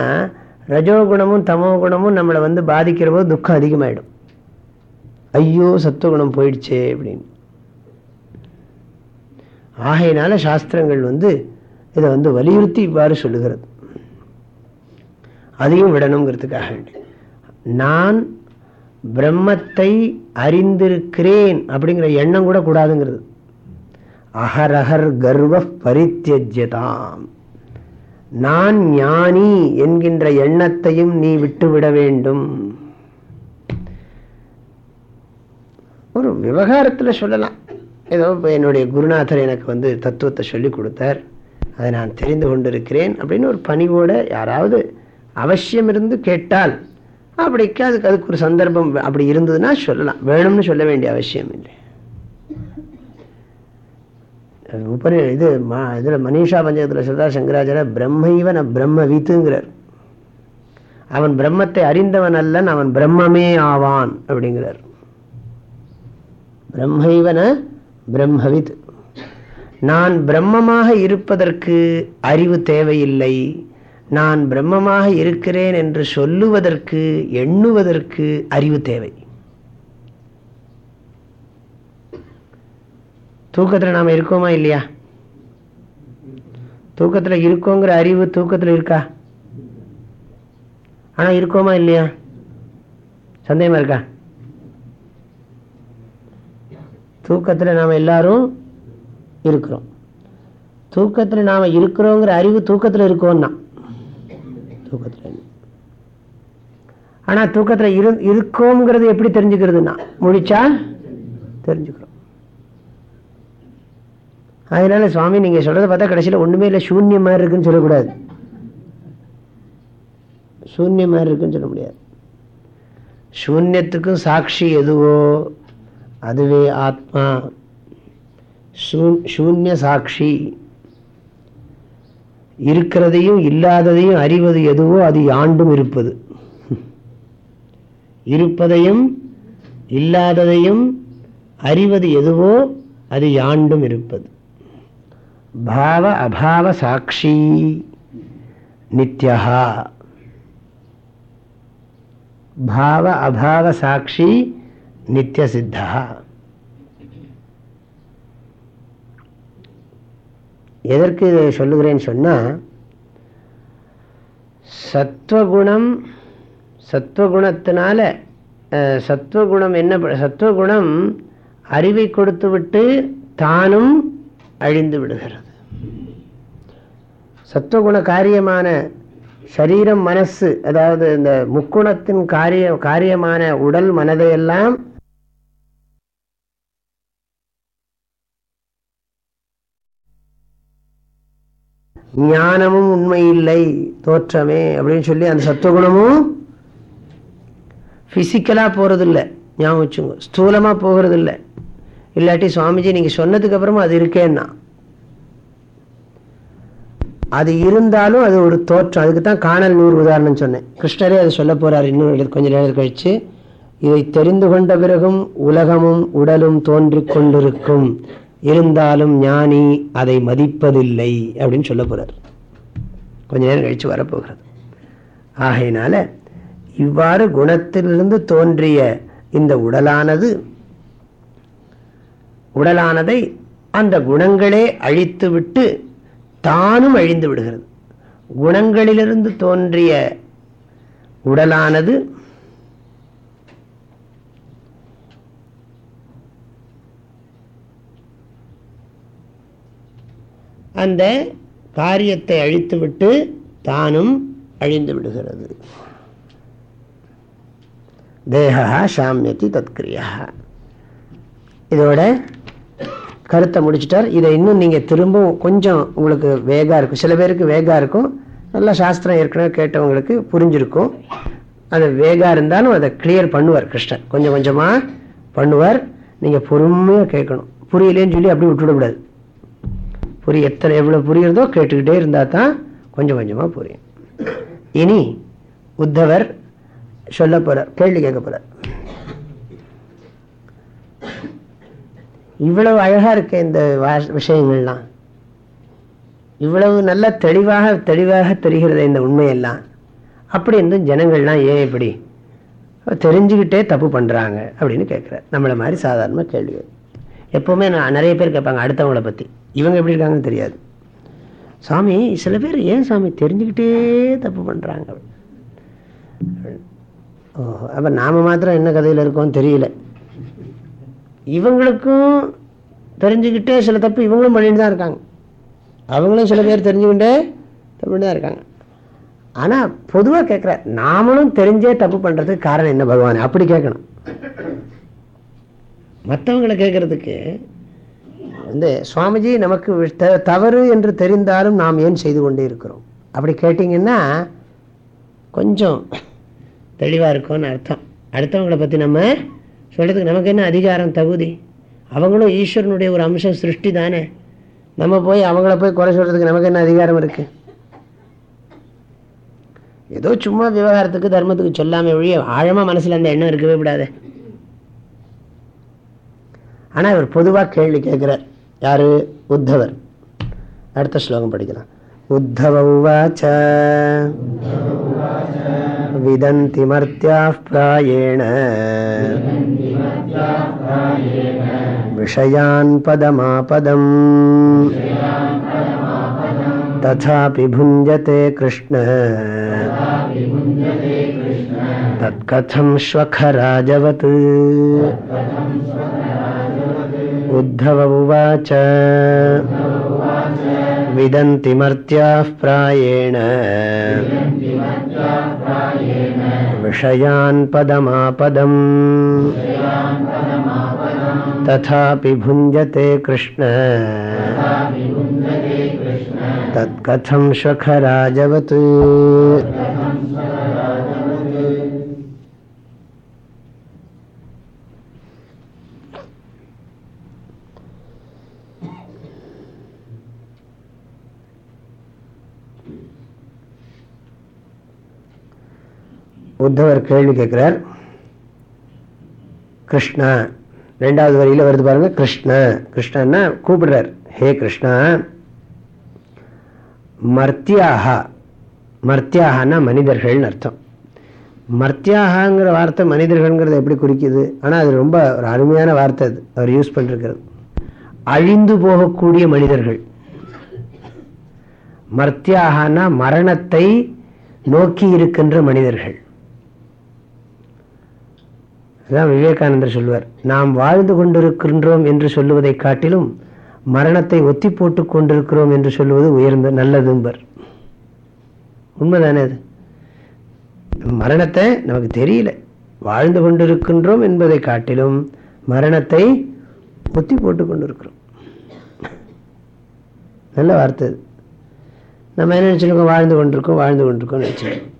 ரஜோகுணமும் தமோ குணமும் நம்மளை வந்து பாதிக்கிற போது துக்கம் அதிகமாயிடும். ஐயோ சத்துவகுணம் போயிடுச்சே அப்படின்னு. ஆகையினால சாஸ்திரங்கள் வந்து இதை வந்து வலியுறுத்தி இவ்வாறு சொல்லுகிறது. அதையும் விடணுங்கிறதுக்காக நான் பிரம்மத்தை அறிந்திருக்கிறேன் அப்படிங்கிற எண்ணம் கூட கூடாதுங்கிறது. அகரகர் கர்வ பரித்தியஜதாம் நான் ஞானி என்கின்ற எண்ணத்தையும் நீ விட்டுவிட வேண்டும். ஒரு விவகாரத்தில் சொல்லலாம். ஏதோ இப்போ என்னுடைய குருநாதர் எனக்கு வந்து தத்துவத்தை சொல்லி கொடுத்தார். அதை நான் தெரிந்து கொண்டிருக்கிறேன் அப்படின்னு ஒரு பணிவோட யாராவது அவசியம் இருந்து கேட்டால் அப்படிக்கு அதுக்கு அதுக்கு ஒரு சந்தர்ப்பம் அப்படி இருந்ததுன்னா சொல்லலாம். வேணும்னு சொல்ல வேண்டிய அவசியம் இல்லை. உபரி இது இதில் மனிஷா பஞ்சகத்தில் சொல்றார் சங்கராச்சார ந பிரம்ம வீத்துங்கிறார் அவன் பிரம்மத்தை அறிந்தவன் அல்லன் அவன் பிரம்மமே ஆவான் அப்படிங்கிறார். பிரம்மைவன பிரம்மவித். நான் பிரம்மமாக இருப்பதற்கு அறிவு தேவையில்லை. நான் பிரம்மமாக இருக்கிறேன் என்று சொல்லுவதற்கு எண்ணுவதற்கு அறிவு தேவை. தூக்கத்தில் நாம் இருக்கோமா இல்லையா? தூக்கத்தில் இருக்கோங்கிற அறிவு தூக்கத்தில் இருக்கா? ஆனால் இருக்கோமா இல்லையா? சந்தேகமா இருக்கா? தூக்கத்தில் நாம் எல்லாரும் இருக்கிறோம். தூக்கத்தில் நாம் இருக்கிறோங்கிற அறிவு தூக்கத்தில் இருக்கோம்னா தூக்கத்தில் ஆனால் தூக்கத்தில் இரு இருக்கோங்கிறது எப்படி தெரிஞ்சுக்கிறதுனா முடிச்சா தெரிஞ்சுக்கிறோம். அதனால சுவாமி நீங்கள் சொல்கிறத பார்த்தா கடைசியில் ஒன்றுமே இல்லை சூன்யம் மாதிரி இருக்குன்னு சொல்லக்கூடாது. சூன்யம் மாதிரி இருக்குன்னு சொல்ல முடியாது. சூன்யத்துக்கும் சாட்சி எதுவோ? அதுவே ஆத்மா. சூன்ய சாட்சி. இருக்கிறதையும் இல்லாததையும் அறிவது எதுவோ? அது யாண்டும் இருப்பது. இருப்பதையும் இல்லாததையும் அறிவது எதுவோ? அது யாண்டும் இருப்பது. பாவ அபாவ சாட்சி. நித்யா பாவ அபாவ சாட்சி நித்திய சித்தா எதற்கு இதை சொல்லுகிறேன்னு சொன்னால் சத்வகுணம் சத்வகுணத்தினால சத்வகுணம் என்ன சத்வகுணம் அறிவை கொடுத்து விட்டு தானும் அழிந்து விடுகிறது. சத்துவகுண காரியமான சரீரம் மனசு அதாவது இந்த முக்குணத்தின் காரிய காரியமான உடல் மனதையெல்லாம் ஞானமும் உண்மை இல்லை தோற்றமே அப்படின்னு சொல்லி அந்த சத்துவகுணமும் பிசிக்கலா போறதில்லை. ஞாபகம் வச்சுங்க ஸ்தூலமா போகிறது இல்லாட்டி சுவாமிஜி நீங்க சொன்னதுக்கு அப்புறமா அது இருக்கேன்னா. அது இருந்தாலும் அது ஒரு தோற்றம். அதுக்கு தான் காணல் நூறு உதாரணம் சொன்னேன். கிருஷ்ணரே அதை சொல்ல போறார் இன்னும் கொஞ்ச நேரம் கழிச்சு. இதை தெரிந்து கொண்ட பிறகும் உலகமும் உடலும் தோன்றி கொண்டிருக்கும். இருந்தாலும் ஞானி அதை மதிப்பதில்லை அப்படின்னு சொல்ல போறார். கொஞ்ச நேரம் கழிச்சு வரப்போகிறது. ஆகையினால இவ்வாறு குணத்திலிருந்து தோன்றிய இந்த உடலானது உடலானதை அந்த குணங்களே அழித்து விட்டு தானும் அழிந்து விடுகிறது. குணங்களிலிருந்து தோன்றிய உடலானது அந்த காரியத்தை அழித்துவிட்டு தானும் அழிந்து விடுகிறது. தேகா சாமியத்தி தத்கிரியா. இதோட கருத்தை முடிச்சிட்டார். இதை இன்னும் நீங்கள் திரும்பவும் கொஞ்சம் உங்களுக்கு வேகாக இருக்கும். சில பேருக்கு வேகாக இருக்கும். நல்லா சாஸ்திரம் ஏற்கனவே கேட்டவங்களுக்கு புரிஞ்சிருக்கும். அது வேகாக இருந்தாலும் அதை கிளியர் பண்ணுவார் கிருஷ்ணன் கொஞ்சம் கொஞ்சமாக பண்ணுவார். நீங்கள் பொறுமையாக கேட்கணும். புரியலேன்னு சொல்லி அப்படி விட்டுவிடக்கூடாது. புரிய எத்தனை எவ்வளோ புரியுறதோ கேட்டுக்கிட்டே இருந்தால் தான் கொஞ்சம் கொஞ்சமாக புரியும். இனி உத்தவர் சொல்ல போகிறார் கேள்வி கேட்க போகிறார் இவ்வளவு அழகாக இருக்க இந்த விஷயங்கள்லாம். இவ்வளவு நல்ல தெளிவாக தெளிவாக தெரிகிறது இந்த உண்மையெல்லாம். அப்படி இருந்தும் ஜனங்கள்லாம் ஏன் இப்படி? தெரிஞ்சுக்கிட்டே தப்பு பண்ணுறாங்க அப்படின்னு கேட்குறார். நம்மளை மாதிரி சாதாரணமாக கேள்வி எப்போவுமே நான் நிறைய பேர் கேட்பாங்க அடுத்தவங்கள பற்றி இவங்க எப்படி இருக்காங்கன்னு தெரியாது. சாமி சில பேர் ஏன் சாமி? தெரிஞ்சுக்கிட்டே தப்பு பண்ணுறாங்க ஓஹோ அப்போ நாம் மாத்திரம் என்ன கதையில் இருக்கோம் தெரியல. இவங்களுக்கும் தெரிஞ்சுக்கிட்டே சில தப்பு இவங்களும் பண்ணிட்டு தான் இருக்காங்க. அவங்களும் சில பேர் தெரிஞ்சுக்கிட்டே தப்பு தான் இருக்காங்க. ஆனால் பொதுவாக கேட்குற நாமளும் தெரிஞ்சே தப்பு பண்ணுறதுக்கு காரணம் என்ன பகவான்? அப்படி கேட்கணும் மற்றவங்களை கேட்கறதுக்கு வந்து சுவாமிஜி நமக்கு தவறு என்று தெரிந்தாலும் நாம் ஏன் செய்து கொண்டே இருக்கிறோம்? அப்படி கேட்டிங்கன்னா கொஞ்சம் தெளிவாக இருக்கும்னு அர்த்தம். அடுத்தவங்களை பற்றி நம்ம சொல்கிறதுக்கு நமக்கு என்ன அதிகாரம் தகுதி? அவங்களும் ஈஸ்வரனுடைய ஒரு அம்சம் சிருஷ்டி தானே? நம்ம போய் அவங்கள போய் குறை சொல்கிறதுக்கு நமக்கு என்ன அதிகாரம் இருக்குது ஏதோ சும்மா விவகாரத்துக்கு தர்மத்துக்கு சொல்லாமல் ஒழிய ஆழமாக மனசில் அந்த எண்ணம் இருக்கவே விடாது ஆனால் இவர் பொதுவாக கேள்வி கேட்குறார். யார்? உத்தவர். அடுத்த ஸ்லோகம் படிக்கலாம். உத்தவவாச்ச விதந்தி மர்த்தியா பிராயேண. विषयान् पदमापदम्। तथापि भुञ्जते कृष्ण। तत्कथं उद्धव उवाच। विदन्ति मर्त्याः प्रायेण। विषयान् पदमापदम्। तथापि भुञ्जते कृष्ण। तत्कथं शखराजवत्। உத்தவர் கேள்வி கேட்கிறார். கிருஷ்ணா ரெண்டாவது வரியில் வருது பாருங்க கிருஷ்ண. கிருஷ்ணன்னா கூப்பிடுறார். ஹே கிருஷ்ணா மர்த்தியாகா மர்த்தியாகனா மனிதர்கள்னு அர்த்தம். மர்த்தியாகங்கிற வார்த்தை மனிதர்கள்ங்கிறத எப்படி குறிக்குது? ஆனால் அது ரொம்ப ஒரு அருமையான வார்த்தை அது. அவர் யூஸ் பண்ணிருக்கிறது. அழிந்து போகக்கூடிய மனிதர்கள். மர்த்தியாகனா மரணத்தை நோக்கி இருக்கின்ற மனிதர்கள். அதான் விவேகானந்தர் சொல்வார் நாம் வாழ்ந்து கொண்டிருக்கின்றோம் என்று சொல்லுவதை காட்டிலும் மரணத்தை ஒத்தி போட்டு கொண்டிருக்கிறோம் என்று சொல்லுவது உயர்ந்த நல்லதும்பர். உண்மைதானே அது? மரணத்தை நமக்கு தெரியல. வாழ்ந்து கொண்டிருக்கின்றோம் என்பதை காட்டிலும் மரணத்தை ஒத்தி போட்டு கொண்டிருக்கிறோம். நல்ல வார்த்தை அது. நம்ம என்ன நினச்சிருக்கோம்? வாழ்ந்து கொண்டிருக்கோம் வாழ்ந்து கொண்டிருக்கோம் நினச்சிருக்கோம்.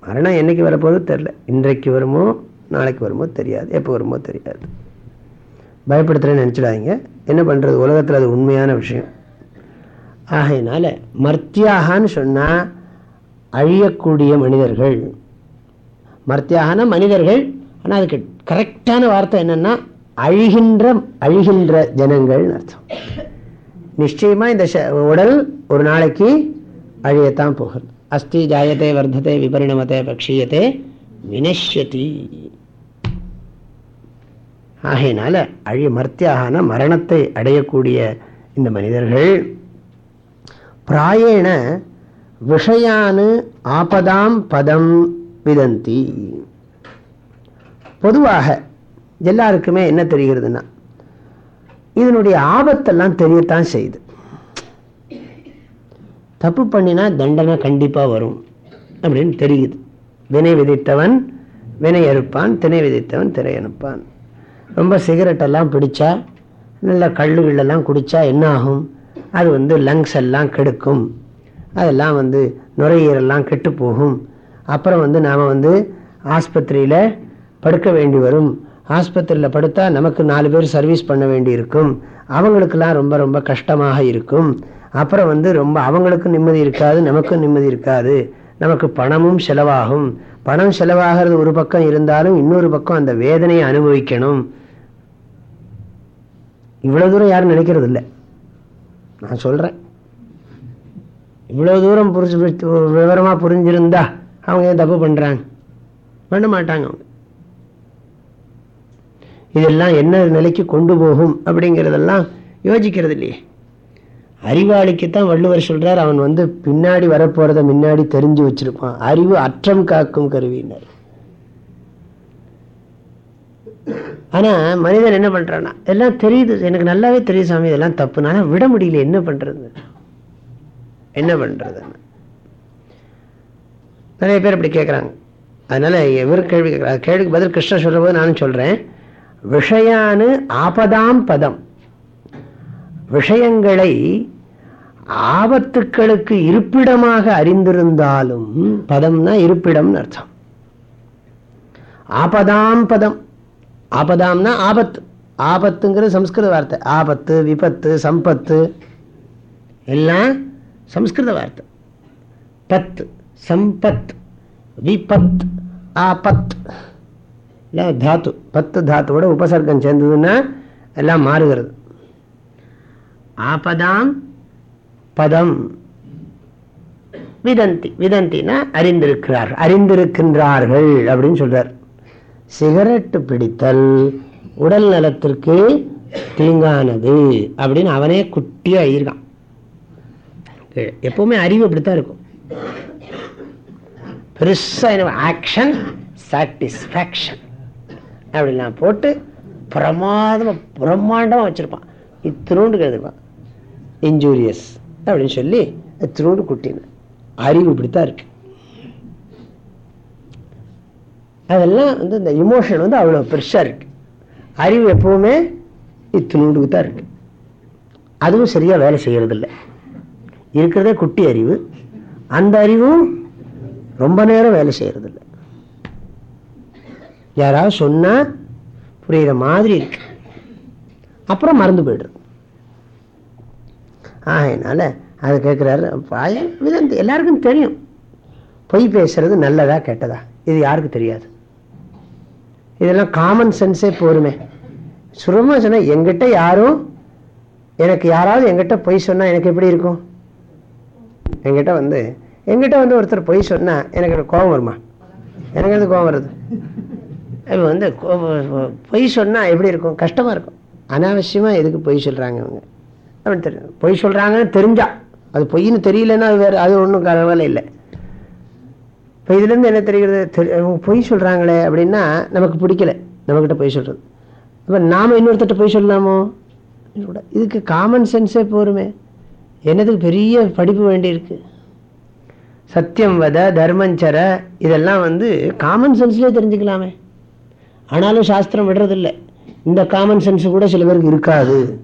மரணம் என்னைக்கு வரப்போகுது தெரில இன்றைக்கு வருமோ நாளைக்கு வருமோ தெரியாது எப்போ வருமோ தெரியாது. பயப்படுத்துகிறேன்னு நினச்சிடாதீங்க. என்ன பண்ணுறது உலகத்தில் அது உண்மையான விஷயம். ஆகையினால மர்த்தியாகான்னு சொன்னால் அழியக்கூடிய மனிதர்கள் மர்த்தியாகனா மனிதர்கள் ஆனால் அதுக்கு கரெக்டான வார்த்தை என்னன்னா அழிகின்ற அழிகின்ற ஜனங்கள்னு அர்த்தம். நிச்சயமா இந்த உடல் ஒரு நாளைக்கு அழியத்தான் போகிறது. அஸ்தி ஜாயத்தை வர்த்தத்தை விபரிணமத்தை பக்ஷியத்தை வினஷ்யதி. ஆகையினால அழி மர்த்தியாகன மரணத்தை அடையக்கூடிய இந்த மனிதர்கள் பிராயண விஷயானு ஆபதாம் பதம் விதந்தி. பொதுவாக எல்லாருக்குமே என்ன தெரிகிறதுனா இதனுடைய ஆபத்தெல்லாம் தெரியத்தான் செய்யுது. தப்பு பண்ணினா தண்டனை கண்டிப்பாக வரும் அப்படின்னு தெரியுது. வினை விதித்தவன் வினை அறுப்பான் திணை விதித்தவன் திரை அனுப்பான். ரொம்ப சிகரெட்டெல்லாம் பிடிச்சா நல்ல கல்லுகளெல்லாம் குடித்தா என்ன ஆகும் அது வந்து லங்ஸ் எல்லாம் கெடுக்கும். அதெல்லாம் வந்து நுரையீரெல்லாம் கெட்டு போகும். அப்புறம் வந்து நாம் வந்து ஆஸ்பத்திரியில் படுக்க வேண்டி வரும். ஆஸ்பத்திரியில் படுத்தா நமக்கு நாலு பேர் சர்வீஸ் பண்ண வேண்டி இருக்கும் அவங்களுக்கெல்லாம் ரொம்ப ரொம்ப கஷ்டமாக இருக்கும். அப்புறம் வந்து ரொம்ப அவங்களுக்கும் நிம்மதி இருக்காது நமக்கும் நிம்மதி இருக்காது. நமக்கு பணமும் செலவாகும். பணம் செலவாகிறது ஒரு பக்கம் இருந்தாலும் இன்னொரு பக்கம் அந்த வேதனையை அனுபவிக்கணும். இவ்வளவு தூரம் யாரும் நினைக்கிறது இல்லை நான் சொல்கிறேன் இவ்வளோ தூரம் புரிஞ்சு விவரமாக புரிஞ்சிருந்தா அவங்க ஏன் தப்பு பண்ணுறாங்க பண்ண மாட்டாங்க அவங்க. இதெல்லாம் என்ன நிலைக்கு கொண்டு போகும் அப்படிங்கிறதெல்லாம் யோசிக்கிறது இல்லையே அறிவாளிக்குத்தான் வள்ளுவர் சொல்றார் அவன் வந்து பின்னாடி வரப்போறத முன்னாடி தெரிஞ்சு வச்சிருப்பான். அறிவு அற்றம் காக்கும் கருவினர் ஆனா மனிதன் என்ன பண்றான்னா எல்லாம் தெரியுது எனக்கு நல்லாவே தெரியும் சாமி இதெல்லாம் தப்புனால விட முடியல என்ன பண்றது என்ன பண்றது நிறைய பேர் அப்படி கேட்குறாங்க அதனால இவர் கேள்வி கேட்குறாங்க கேள்விக்கு பதில் கிருஷ்ணன் சொல்ற போது நானும் சொல்றேன். விஷயானு ஆபதாம் பதம். விஷயங்களை ஆபத்துக்களுக்கு இருப்பிடமாக அறிந்திருந்தாலும் பதம்னா இருப்பிடம்னு அர்த்தம். ஆபதாம் பதம். ஆபதாம்னா ஆபத்து. ஆபத்துங்கிறது சம்ஸ்கிருத வார்த்தை. ஆபத்து விபத்து சம்பத்து. எல்லாம் சம்ஸ்கிருத வார்த்தை. பத் சம்பத் விபத் ஆபத். இல்லை தாத்து. பத்து தாத்துவோட உபசர்க்கம் சேர்ந்ததுன்னா எல்லாம் மாறுகிறது. ஆபதாம் பதம். விதந்தி விதந்தினா அறிந்திருக்கிறார்கள் அறிந்திருக்கின்றார்கள் அப்படின்னு சொல்றார். சிகரெட்டு பிடித்தல் உடல் நலத்திற்கு தீங்கானது அப்படின்னு அவனே குட்டியா எழுதியிருக்கான். எப்பவுமே அறிவு அப்படித்தான் இருக்கும். பெருசா ஆக்ஷன் சாட்டிஸ்ஃபேக்ஷன் அப்படிலாம் போட்டு பிரமாதமா பிரம்மாண்டமா வச்சிருப்பான். இத்தினோண்டு எழுதிருப்பான் இன்ஜூரியஸ் அப்படின்னு சொல்லி இத்தினோண்டு குட்டினேன் அறிவு இப்படித்தான் இருக்கு. அதெல்லாம் வந்து இந்த இமோஷன் வந்து அவ்வளோ பெருசாக இருக்கு. அறிவு எப்பவுமே இத்தினூண்டுக்கு தான் இருக்கு. அதுவும் சரியாக வேலை செய்யறது இருக்கிறதே குட்டி அறிவு. அந்த அறிவும் ரொம்ப நேரம் வேலை செய்யறது யாராவது சொன்னா புரியுற மாதிரி இருக்கு. அப்புறம் மறந்து போயிடுறது. ஆகையினால அதை கேட்குறாரு விதந்து எல்லாருக்கும் தெரியும். பொய் பேசுறது நல்லதா கெட்டதா? இது யாருக்கு தெரியாது. இதெல்லாம் காமன் சென்ஸே போருமே. சுரமா சொன்னால் எங்கிட்ட யாரும் எனக்கு யாராவது எங்கிட்ட பொய் சொன்னால் எனக்கு எப்படி இருக்கும்? எங்கிட்ட வந்து எங்கிட்ட வந்து ஒருத்தர் பொய் சொன்னால் எனக்கு கோபம் வருமா? எனக்கு வந்து கோபம் வருது இப்போ வந்து கோ- பொய் சொன்னால் எப்படி இருக்கும்? கஷ்டமாக இருக்கும். அனாவசியமாக எதுக்கு பொய் சொல்கிறாங்க இவங்க? அப்படின்னு தெரியும் பொய் சொல்றாங்கன்னு தெரிஞ்சா. அது பொய்ன்னு தெரியலன்னா அது வேற அது ஒன்றும் கவலை இல்லை. இப்போ இதுலேருந்து என்ன தெரிகிறது? தெரி- பொய் சொல்கிறாங்களே அப்படின்னா நமக்கு பிடிக்கல. நம்மக்கிட்ட பொய் சொல்கிறது அப்போ நாம் இன்னொருத்தட்ட பொய் சொல்லலாமோ? கூட இதுக்கு காமன் சென்ஸே போருமே. என்னதுக்கு பெரிய படிப்பு வேண்டியிருக்கு? சத்தியம் வத தர்மஞ்சர இதெல்லாம் வந்து காமன் சென்ஸ்லேயே தெரிஞ்சுக்கலாமே. ஆனாலும் சாஸ்திரம் விடுறதில்லை. இந்த காமன் சென்ஸ் கூட சில பேருக்கு இருக்காது.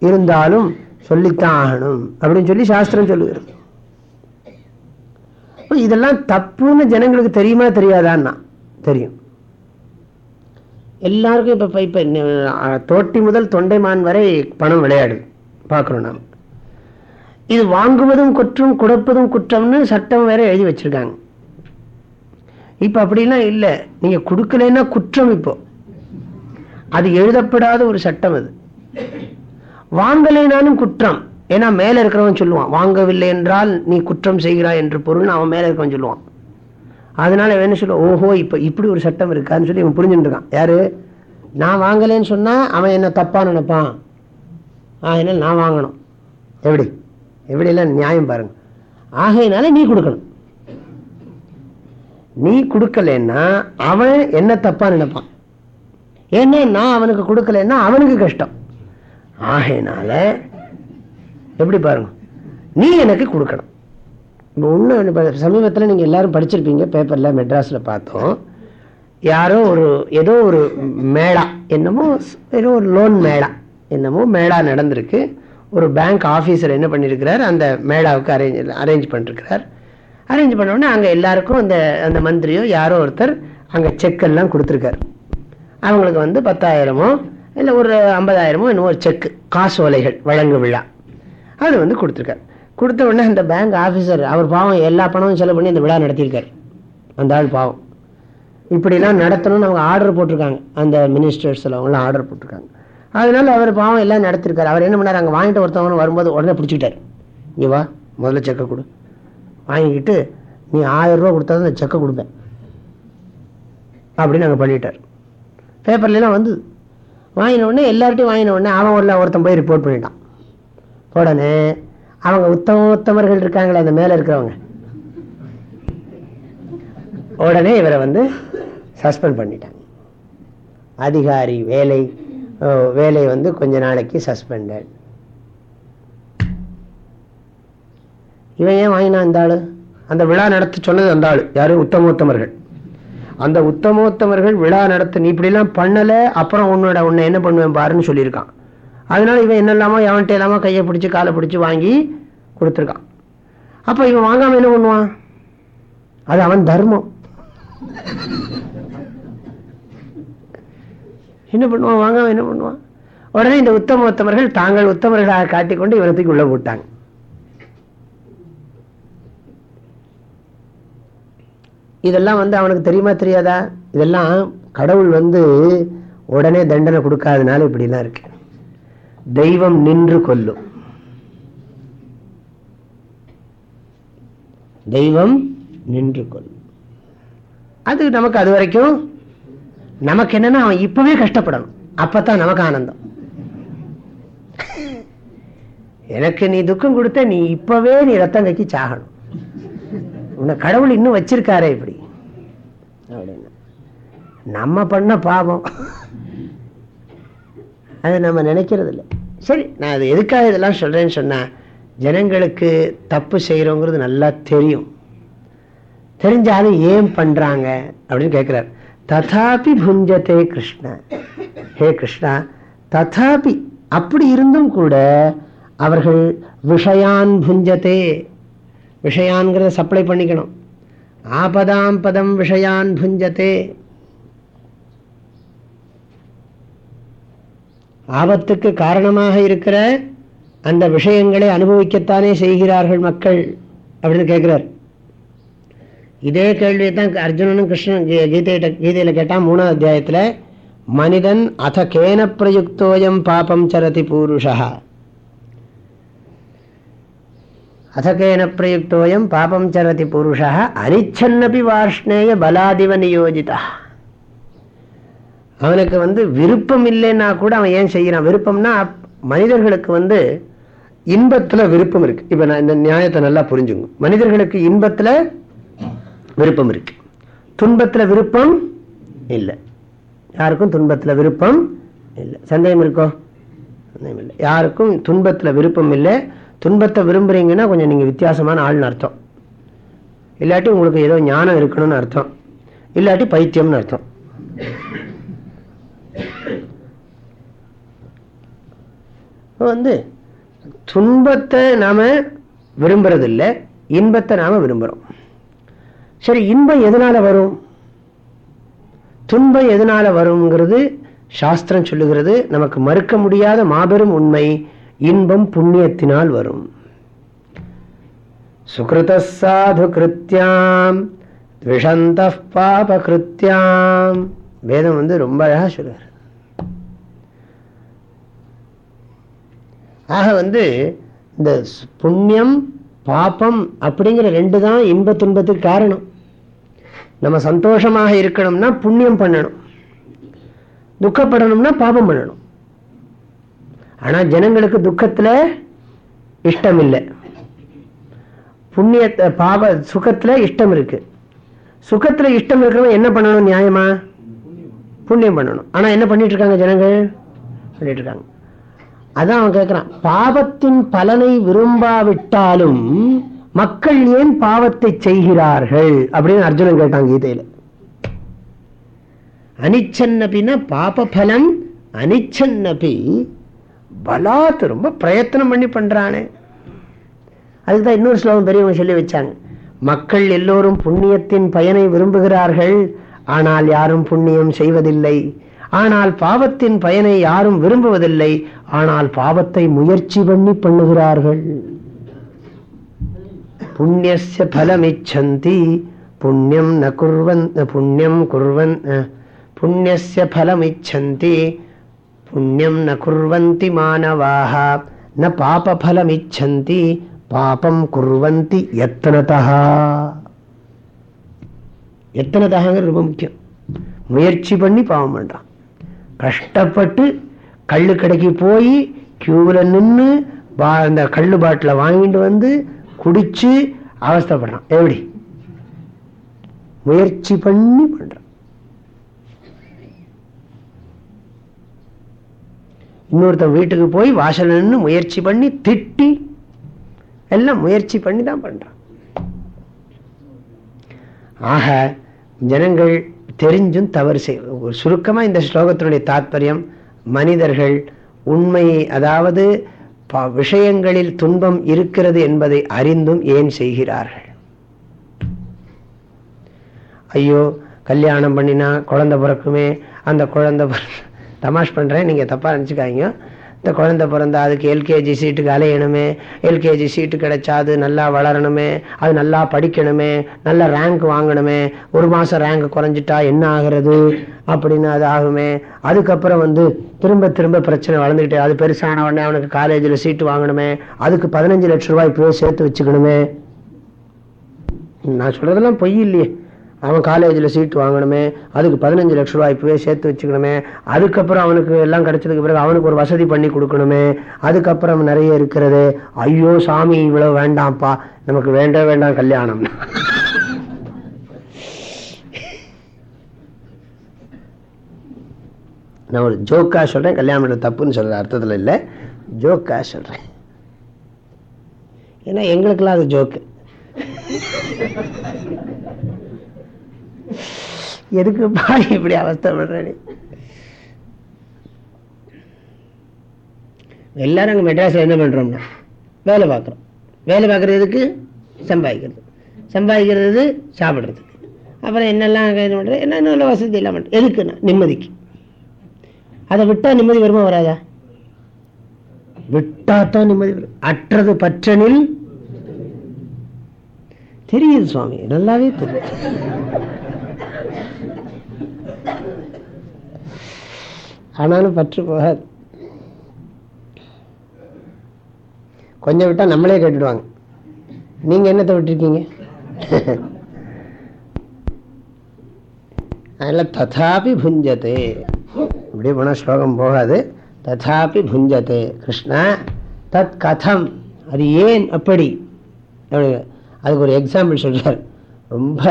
இருந்தாலும் சொல்லித்தான் ஆகணும். அப்படின்னு சொல்லி சாஸ்திரம் சொல்லுகிறது. இதெல்லாம் தப்புன்னு ஜனங்களுக்கு தெரியுமா தெரியாதான்னா? தெரியும். எல்லாருக்கும் இப்போ இப்ப தோட்டி முதல் தொண்டைமான் வரை பணம் விளையாடுது பார்க்குறோம் நாம். இது வாங்குவதும் குற்றம் கொடுப்பதும் குற்றம்னு சட்டம் வேற எழுதி வச்சிருக்காங்க. இப்ப அப்படின்னா இல்லை. நீங்க கொடுக்கலன்னா குற்றம் இப்போ. அது எழுதப்படாத ஒரு சட்டம் அது. வாங்கலைனாலும் குற்றம். ஏன்னா மேல இருக்கிறவன் சொல்லுவான் வாங்கவில்லை என்றால் நீ குற்றம் செய்கிறாய் என்று பொருள் அவன் மேல இருக்கவன் சொல்லுவான். அதனால என்ன சொல்லுவான் ஓஹோ இப்ப இப்படி ஒரு சட்டம் இருக்கான்னு சொல்லி இவன் புரிஞ்சுட்டு இருக்கான். யாரு? நான் வாங்கலைன்னு சொன்னா அவன் என்ன தப்பா நினைப்பான்? ஆகையினால நான் வாங்கணும். எப்படி? எப்படிலாம் நியாயம் பாருங்க. ஆகையினால நீ கொடுக்கணும். நீ கொடுக்கலன்னா அவன் என்ன தப்பா நினைப்பான்? ஏன்னா நான் அவனுக்கு கொடுக்கலன்னா அவனுக்கு கஷ்டம். ஆகையினால எப்படி பாருங்க நீ எனக்கு கொடுக்கணும். இப்போ ஒன்று சமீபத்தில் நீங்கள் எல்லாரும் படிச்சிருப்பீங்க பேப்பரில் மெட்ராஸில் பார்த்தோம். யாரோ ஒரு ஏதோ ஒரு மேளா என்னமோ ஏதோ ஒரு லோன் மேளா என்னமோ மேளா நடந்திருக்கு. ஒரு பேங்க் ஆஃபீஸர் என்ன பண்ணியிருக்கிறார் அந்த மேளாவுக்கு அரேஞ்ச் அரேஞ்ச் பண்ணிருக்கிறார். அரேஞ்ச் பண்ண உடனே அங்கே எல்லாருக்கும் அந்த அந்த மந்திரியோ யாரோ ஒருத்தர் அங்கே செக்கெல்லாம் கொடுத்துருக்காரு. அவங்களுக்கு வந்து பத்தாயிரமோ இல்லை ஒரு ஐம்பதாயிரமோ என்னமோ ஒரு செக்கு காசு ஓலைகள் வழங்கு விழா. அது வந்து கொடுத்துருக்காரு. கொடுத்த உடனே அந்த பேங்க் ஆஃபீஸர் அவர் பாவம் எல்லா பணமும் செலவு பண்ணி அந்த விழா நடத்தியிருக்காரு. அந்த ஆள் பாவம். இப்படிலாம் நடத்தணும்னு அவங்க ஆர்டர் போட்டிருக்காங்க. அந்த மினிஸ்டர்ஸ் அவங்களாம் ஆர்டர் போட்டிருக்காங்க. அதனால அவர் பாவம் எல்லாம் நடத்திருக்காரு. அவர் என்ன பண்ணார்? அங்கே வாங்கிட்டு ஒருத்தவங்க வரும்போது உடனே பிடிச்சிக்கிட்டார். நீ வா முதல்ல செக்கை கொடு. வாங்கிக்கிட்டு நீ ஆயிரம் ரூபா கொடுத்தா அந்த செக்கை கொடுப்பேன். அப்படின்னு அங்கே பண்ணிட்டார். பேப்பர்லாம் வந்து வாங்கின உடனே எல்லார்ட்டையும் வாங்கின உடனே அவன் உள்ள ஒருத்தன் போய் ரிப்போர்ட் பண்ணிட்டான். உடனே அவங்க உத்தம உத்தமர்கள் இருக்காங்களே அந்த மேலே இருக்கிறவங்க. உடனே இவரை வந்து சஸ்பெண்ட் பண்ணிட்டாங்க. அதிகாரி வேலை வேலை வந்து கொஞ்ச நாளைக்கு சஸ்பெண்டட் இவன் ஏன் வாங்கினான் இந்த அந்த விழா நடத்த சொன்னது அந்த யாரும் யாரு? உத்தமோத்தமர்கள் அந்த உத்தமோத்தமர்கள் விழா நடத்த நீ இப்படிலாம் பண்ணல அப்புறம் உன்னோட உன்னை என்ன பண்ணுவேன் பாருன்னு சொல்லியிருக்கான். அதனால இவன் என்னெல்லாமோ எவன்கிட்ட இல்லாம கையை பிடிச்சி காலை பிடிச்சி வாங்கி கொடுத்துருக்கான். அப்போ இவன் வாங்காமல் என்ன பண்ணுவான்? அது அவன் தர்மம். என்ன பண்ணுவான்? வாங்காமல் என்ன பண்ணுவான்? உடனே இந்த உத்தம உத்தமர்கள் தாங்கள் உத்தமர்களாக காட்டிக்கொண்டு இவனத்துக்கு உள்ள போட்டாங்க. இதெல்லாம் வந்து அவனுக்கு தெரியுமா தெரியாதா? இதெல்லாம் கடவுள் வந்து உடனே தண்டனை கொடுக்காதனால இப்படிலாம் இருக்கு. தெய்வம் நின்று கொல்லும். தெய்வம் நின்று கொள்ளும் அது நமக்கு அது வரைக்கும் நமக்கு என்னன்னா அவன் இப்பவே கஷ்டப்படணும். அப்பதான் நமக்கு ஆனந்தம். எனக்கு நீ துக்கம் கொடுத்த நீ இப்பவே நீ ரத்தம் கக்கி சாகணும். உன்னை கடவுள் இன்னும் வச்சிருக்காரே இப்படி. அப்படின்னு. நம்ம பண்ண பாவம். அது நம்ம நினைக்கிறது இல்லை சரி நான் அது எதுக்காக இதெல்லாம் சொல்கிறேன்னு சொன்னா ஜனங்களுக்கு தப்பு செய்கிறோங்கிறது நல்லா தெரியும். தெரிஞ்சாலும் ஏன் பண்றாங்க அப்படின்னு கேட்குறார் ததாபி புஞ்சதே கிருஷ்ண. ஹே கிருஷ்ணா ததாபி அப்படி இருந்தும் கூட அவர்கள் விஷயான் புஞ்சதே. விஷயான்கிறத சப்ளை பண்ணிக்கணும். ஆபதாம் பதம் விஷயான் புஞ்சதே ஆபத்துக்கு காரணமாக இருக்கிற அந்த விஷயங்களை அனுபவிக்கத்தானே செய்கிறார்கள் மக்கள் அப்படின்னு கேட்கிறார் இதே கேள்வியை தான் அர்ஜுனனும் கிருஷ்ணன் கீதையிட்ட கீதையில் கேட்டால் மூணாவது அத்தியாயத்தில் மனிதன் அத கேன பிரயுக்தோயம் பாபம் சரதி பூருஷா அசகேன பிரயுக்தோயம் பாபம் சரதி புருஷா அனிச்சன்னபி வாஷ்ணேய பலாதிவ நியோஜிதா அவனுக்கு வந்து விருப்பம் இல்லைன்னா கூட அவன் ஏன் செய்யறான் விருப்பம்னா மனிதர்களுக்கு வந்து இன்பத்தில் விருப்பம் இருக்கு. இப்போ நான் இந்த நியாயத்தை நல்லா புரிஞ்சுங்க. மனிதர்களுக்கு இன்பத்தில் விருப்பம் இருக்கு. துன்பத்தில் விருப்பம் இல்லை. யாருக்கும் துன்பத்தில் விருப்பம் இல்லை. சந்தேகம் இருக்கோ? சந்தேகம் இல்லை. யாருக்கும் துன்பத்தில் விருப்பம் இல்லை. துன்பத்தை விரும்புறீங்கன்னா கொஞ்சம் நீங்க வித்தியாசமான ஆள்னு அர்த்தம். இல்லாட்டி உங்களுக்கு ஏதோ ஞானம் இருக்கணும்னு அர்த்தம். இல்லாட்டி பைத்தியம்னு அர்த்தம். வந்து துன்பத்தை நாம விரும்புறதில்லை இன்பத்தை நாம விரும்புறோம். சரி இன்பம் எதனால வரும்? துன்பம் எதனால வருங்கிறது சாஸ்திரம் சொல்லுகிறது. நமக்கு மறுக்க முடியாத மாபெரும் உண்மை. இன்பம் புண்ணியத்தினால் வரும். சுகிருத சாது கிருத்தியாம் விஷந்த பாப கிருத்தியாம் வேதம் வந்து ரொம்ப அழகா சொல்லுவார் ஆக வந்து இந்த புண்ணியம் பாப்பம் அப்படிங்கிற ரெண்டு தான் இன்ப துன்பத்துக்கு காரணம். நம்ம சந்தோஷமாக இருக்கணும்னா புண்ணியம் பண்ணணும். துக்கப்படணும்னா பாபம் பண்ணணும். ஆனா ஜனங்களுக்கு துக்கத்துல இஷ்டம் இல்லை புண்ணிய பாவ சுகத்துல இஷ்டம் இருக்கு. சுகத்துல இஷ்டம் இருக்கிறவங்க என்ன பண்ணணும்? நியாயமா? புண்ணியம் பண்ணணும். ஆனா என்ன பண்ணிட்டு இருக்காங்க ஜனங்கள்? பண்ணிட்டு இருக்காங்க. அதான் அவன் கேட்கிறான் பாவத்தின் பலனை விரும்பாவிட்டாலும் மக்கள் ஏன் பாவத்தை செய்கிறார்கள்? அப்படின்னு அர்ஜுனன் கேட்டான் கீதையில. அனிச்சன்னபின்னா பாப பலன் அனிச்சன்னபி பலாத்து ரொம்ப பிரயத்தனம் பண்ணி பண்ணுறானே அதுதான் இன்னொரு ஸ்லோகம் பெரியவங்க சொல்லி வச்சாங்க. மக்கள் எல்லோரும் புண்ணியத்தின் பயனை விரும்புகிறார்கள் ஆனால் யாரும் புண்ணியம் செய்வதில்லை. ஆனால் பாவத்தின் பயனை யாரும் விரும்புவதில்லை ஆனால் பாவத்தை முயற்சி பண்ணி பண்ணுகிறார்கள். புண்ணிய பலமிச்சந்தி புண்ணியம் ந குர்வன் புண்ணியம் குர்வன் புண்ணிய பலமிச்சந்தி புண்ணியம் ந குர்வந்தி மாணவாக ந பாபலமிச்சந்தி பாபம் குர்வந்தி எத்தனதா எத்தனதாங்க ரொம்ப முக்கியம். முயற்சி பண்ணி பாவம் பண்றான். கஷ்டப்பட்டு கள்ளு கடைக்கு போய் கியூவில் நின்று அந்த கள்ளு பாட்டில் வாங்கிட்டு வந்து குடிச்சு அவஸ்தப்படுறான். எப்படி? முயற்சி பண்ணி பண்றான். இன்னொருத்தன் வீட்டுக்கு போய் வாசல் நின்று முயற்சி பண்ணி திட்டி எல்லாம் முயற்சி பண்ணி தான் பண்றான். ஆக ஜனங்கள் தெரிஞ்சும் தவறு செய் சுருக்கமா இந்த ஸ்லோகத்தினுடைய தாத்பரியம் மனிதர்கள் உண்மை அதாவது விஷயங்களில் துன்பம் இருக்கிறது என்பதை அறிந்தும் ஏன் செய்கிறார்கள்? ஐயோ கல்யாணம் பண்ணினா குழந்தை பிறக்குமே அந்த குழந்தை தமாஷ் பண்ணுறேன் நீங்கள் தப்பாக நினச்சிக்காங்க இந்த குழந்த பிறந்தா அதுக்கு எல்கேஜி சீட்டுக்கு அலையணுமே. எல்கேஜி சீட்டு கிடைச்சா அது நல்லா வளரணுமே. அது நல்லா படிக்கணுமே. நல்ல ரேங்க் வாங்கணுமே. ஒரு மாதம் ரேங்க் குறைஞ்சிட்டா என்ன ஆகிறது? அப்படின்னு அது ஆகுமே. அதுக்கப்புறம் வந்து திரும்ப திரும்ப பிரச்சனை வளர்ந்துக்கிட்டே அது பெருசான உடனே அவனுக்கு காலேஜில் சீட்டு வாங்கணுமே. அதுக்கு பதினஞ்சு லட்ச ரூபாய் இப்போயே சேர்த்து வச்சுக்கணுமே. நான் சொல்கிறதெல்லாம் பொய் இல்லையே. அவன் காலேஜில் சீட் வாங்கணுமே அதுக்கு பதினஞ்சு லட்ச ரூபாய் இப்பவே சேர்த்து வச்சுக்கணுமே அதுக்கப்புறம் அவனுக்கு எல்லாம் கிடைச்சதுக்கு பிறகு அவனுக்கு ஒரு வசதி பண்ணி கொடுக்கணுமே அதுக்கப்புறம் நிறைய இருக்கிறது. ஐயோ சாமி இவ்வளவு வேண்டாம்ப்பா. நமக்கு வேண்ட வேண்டாம் கல்யாணம். நான் ஒரு ஜோக்கா சொல்றேன் கல்யாணம் தப்புன்னு சொல்கிற அர்த்தத்தில் இல்லை. ஜோக்கா சொல்றேன். ஏன்னா எங்களுக்கெல்லாம் அது ஜோக்கு. எதுக்குப்பா இப்படி அவஸ்தப்படுற எல்லாரும் அங்கே மெட்ராஸில் என்ன பண்ணுறோம்னா வேலை பார்க்குறோம். வேலை பார்க்குறதுக்கு சம்பாதிக்கிறது. சம்பாதிக்கிறது சாப்பிட்றதுக்கு அப்புறம் என்னெல்லாம் இது பண்ணுறது என்ன இன்னும் வசதி எல்லாம் பண்ணுறது எதுக்குண்ணா நிம்மதிக்கு. அதை விட்டால் நிம்மதி வருமா வராதா? விட்டாத்தான் நிம்மதி வரும். அற்றது பற்றனில் தெரியுது சுவாமி. நல்லாவே தெரியும் ஆனாலும் பற்று போகாது. கொஞ்சம் விட்டா நம்மளே கேட்டுடுவாங்க. நீங்க என்னத்தை விட்டுருக்கீங்க? அதில் ததாபி புஞ்சது. இப்படி போனால் ஸ்லோகம் போகாது. ததாபி புஞ்சது. கிருஷ்ணா தத் கதம். அது ஏன் அப்படி? அதுக்கு ஒரு எக்ஸாம்பிள் சொல்கிறார் ரொம்ப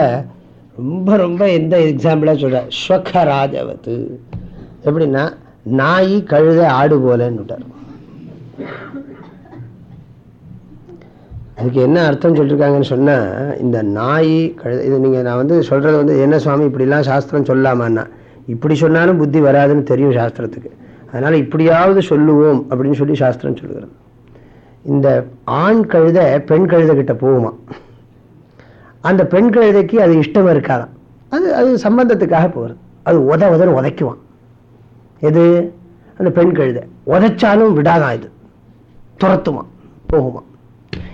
ரொம்ப ரொம்ப எந்த எக்ஸாம்பிளாக சொல்கிறார் ஸ்வகராஜவத்து. எப்படின்னா நாய் கழுத ஆடு போலன்னு விட்டார் அதுக்கு என்ன அர்த்தம் சொல்லியிருக்காங்கன்னு சொன்னால் இந்த நாய் கழுத இது நீங்கள் நான் வந்து சொல்கிறது வந்து என்ன சுவாமி இப்படிலாம் சாஸ்திரம் சொல்லாமான்னா இப்படி சொன்னாலும் புத்தி வராதுன்னு தெரியும் சாஸ்திரத்துக்கு. அதனால் இப்படியாவது சொல்லுவோம் அப்படின்னு சொல்லி சாஸ்திரம் சொல்லுகிறது. இந்த ஆண் கழுத பெண் கழுத கிட்ட போகுமா? அந்த பெண் கழுதைக்கு அது இஷ்டம் இருக்காதான் அது அது சம்பந்தத்துக்காக போகிறது. அது உத உதன்னு உதைக்குவான். எது? அந்த பெண் கழுத. உதைச்சாலும் விடாதான் இது? துரத்துமா? போகுமா?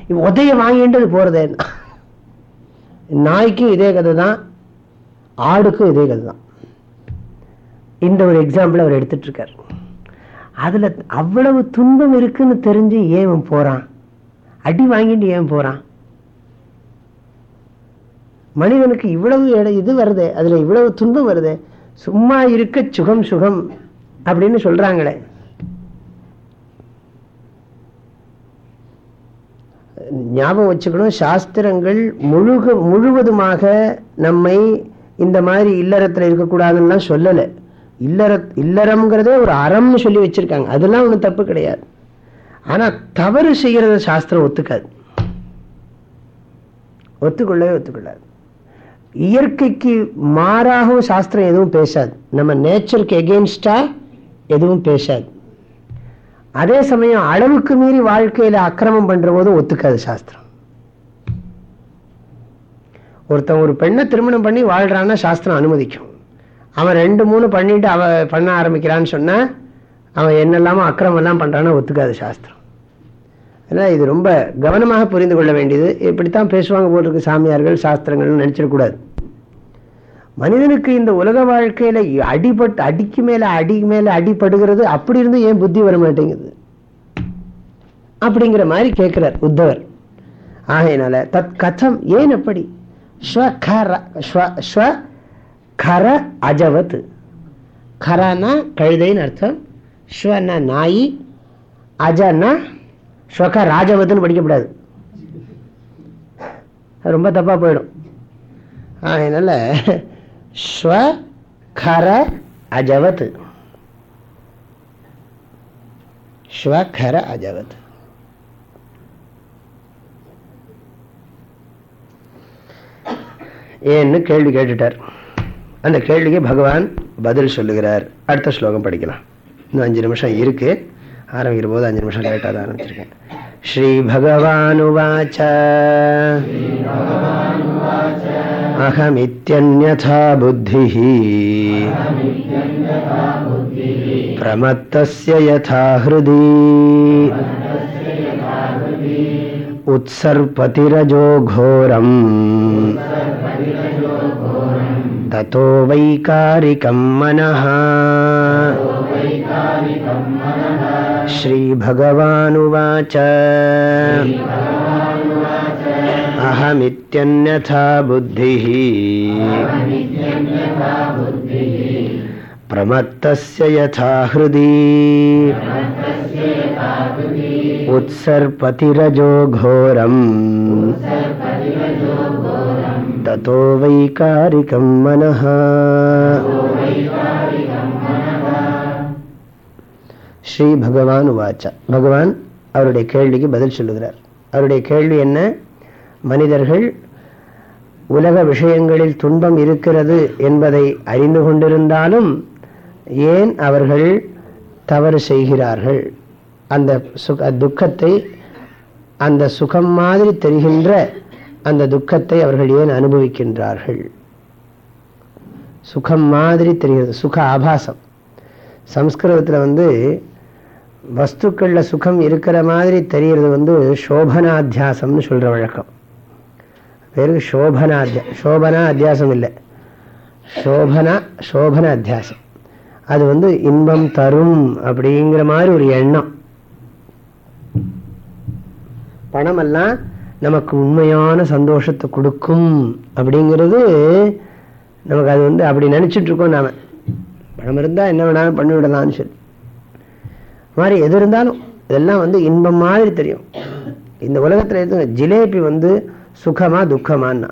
உதைய வாங்கிட்டு போறது நாய்க்கும் இதே கதை தான் ஆடுக்கும் இதே கதை தான் இந்த ஒரு எக்ஸாம்பிள் அவர் எடுத்துட்டு அதில் அதுல அவ்வளவு துன்பம் இருக்குன்னு தெரிஞ்சு ஏன் போறான்? அடி வாங்கிட்டு ஏன் போறான்? மனிதனுக்கு இவ்வளவு இது வருது அதுல இவ்வளவு துன்பம் வருது. சும்மா இருக்க சுகம் சுகம். அப்படின்னு சொல்றாங்களே. ஞாபகம் வச்சுக்கணும் சாஸ்திரங்கள் முழுக முழுவதுமாக நம்மை இந்த மாதிரி இல்லறத்தில் இருக்கக்கூடாதுன்னா சொல்லலை. இல்லற இல்லறம்ங்கிறதே ஒரு அறம்னு சொல்லி வச்சிருக்காங்க. அதெல்லாம் ஒன்றும் தப்பு கிடையாது. ஆனா தவறு செய்கிறத சாஸ்திரம் ஒத்துக்காது. ஒத்துக்கொள்ளவே ஒத்துக்கொள்ளாது. இயற்கைக்கு மாறாகவும் சாஸ்திரம் எதுவும் பேசாது. நம்ம நேச்சருக்கு எகெயின்ஸ்டாக எதுவும் பேசாது. அதே சமயம் அளவுக்கு மீறி வாழ்க்கையில அக்கிரமம் பண்ற போது ஒத்துக்காது சாஸ்திரம். ஒருத்தன் ஒரு பெண்ணை திருமணம் பண்ணி வாழ்றான்னா சாஸ்திரம் அனுமதிக்கும். அவன் ரெண்டு மூணு பண்ணிட்டு அவ பண்ண ஆரம்பிக்கிறான்னு சொன்னா அவன் என்னெல்லாமோ அக்கிரமம் எல்லாம் பண்றான்னு ஒத்துக்காது சாஸ்திரம். அதனால் இது ரொம்ப கவனமாக புரிந்து கொள்ள வேண்டியது. இப்படித்தான் பேசுவாங்க போட்டிருக்கு சாமியார்கள் சாஸ்திரங்கள்னு நினச்சிடக்கூடாது. மனிதனுக்கு இந்த உலக வாழ்க்கையில அடிபட்டு அடிக்கு மேல அடி மேல அடிபடுகிறது அப்படி இருந்து ஏன் புத்தி வர மாட்டேங்குது? அப்படிங்கிற மாதிரி கேட்கிறார் உத்தவர். ஆகையினால தத் கதம் ஏன் அப்படி? கர அஜவத். கரனா கழுதைன்னு அர்த்தம். ஸ்வனா நாயி அஜனா ஸ்வக ராஜவத்துன்னு படிக்கப்படாது. ரொம்ப தப்பா போயிடும். அதனால் ஸ்வகர அஜவத். ஸ்வகர அஜவத். ஏன்னு கேள்வி கேட்டுட்டார். அந்த கேள்விக்கு பகவான் பதில் சொல்லுகிறார். அடுத்த ஸ்லோகம் படிக்கலாம். இன்னும் அஞ்சு நிமிஷம் இருக்கு. ஆரம்பிக்கிற போது அஞ்சு நிமிஷம் லேட்டாக தான் ஆரம்பிச்சிருக்கேன். ஸ்ரீ பகவானுவாச்ச. अहमित्यन्यथा बुद्धिः। प्रमत्तस्य यथा हृदि। उत्सर्पतिरजो घोरम्। ततो वैकारिकं मनः। श्रीभगवानुवाच अहमित्यन्यथा बुद्धिः प्रमत्तस्य यथा हृदि उत्सर्पतिरजो घोरम् ततो वैकारिकं मनः ஸ்ரீ பகவான் உவாச்ச பகவான் அவருடைய கேள்விக்கு பதில் சொல்லுகிறார் அவருடைய கேள்வி என்ன மனிதர்கள் உலக விஷயங்களில் துன்பம் இருக்கிறது என்பதை அறிந்து கொண்டிருந்தாலும் ஏன் அவர்கள் தவறு செய்கிறார்கள்? அந்த சுக துக்கத்தை அந்த சுகம் மாதிரி தெரிகின்ற அந்த துக்கத்தை அவர்கள் ஏன் அனுபவிக்கின்றார்கள்? சுகம் மாதிரி தெரிகிறது சுக ஆபாசம். சம்ஸ்கிருதத்தில் வந்து வஸ்துக்களில் சுகம் இருக்கிற மாதிரி தெரிகிறது வந்து சோபனாத்தியாசம்னு சொல்கிற வழக்கம். பேருக்கு சோபனா அத்தியா சோபனா அத்தியாசம் இல்லை சோபனா சோபன அத்தியாசம் அது வந்து இன்பம் தரும் அப்படிங்கிற மாதிரி ஒரு எண்ணம் பணமெல்லாம் நமக்கு உண்மையான சந்தோஷத்தை கொடுக்கும் அப்படிங்கிறது நமக்கு அது வந்து அப்படி நினைச்சிட்டு இருக்கோம் நாம பணம் இருந்தால் என்ன வேணாலும் பண்ணிவிடலாம்னு சொல்லி மாதிரி எது இருந்தாலும் இதெல்லாம் வந்து இன்பம் மாதிரி தெரியும் இந்த உலகத்தில் இருந்து ஜிலேபி வந்து சுகமா துக்கமான்னா.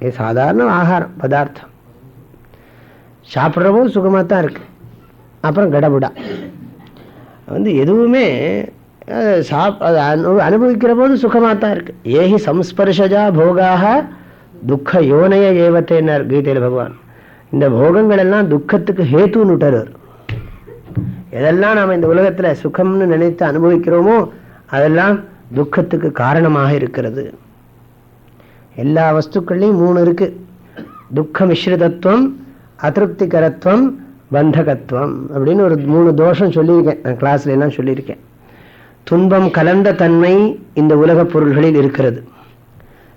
இது சாதாரண ஆகாரம் பதார்த்தம். சாப்பிட்றவும் சுகமாக தான் இருக்கு. அப்புறம் கடபுடா. வந்து எதுவுமே சாப் அது அனுபவிக்கிற போது சுகமாக தான் இருக்கு. ஏஹி சம்ஸ்பர்ஷஜா போகாக துக்க யோனைய ஏவத்தேன்னார் கீதையில் பகவான். இந்த போகங்கள் எல்லாம் துக்கத்துக்கு ஹேத்துன்னு விட்டார். எதெல்லாம் நாம் இந்த உலகத்தில் சுகம்னு நினைத்து அனுபவிக்கிறோமோ அதெல்லாம் துக்கத்துக்கு காரணமாக இருக்கிறது. எல்லா வஸ்துக்கள்லையும் மூணு இருக்கு. துக்க மிஸ்ரிதத்துவம் அதிருப்திகரத்துவம் பந்தகத்துவம் அப்படின்னு ஒரு மூணு தோஷம் சொல்லியிருக்கேன். நான் கிளாஸ்ல எல்லாம் சொல்லியிருக்கேன். துன்பம் கலந்த தன்மை இந்த உலகப் பொருள்களில் இருக்கிறது.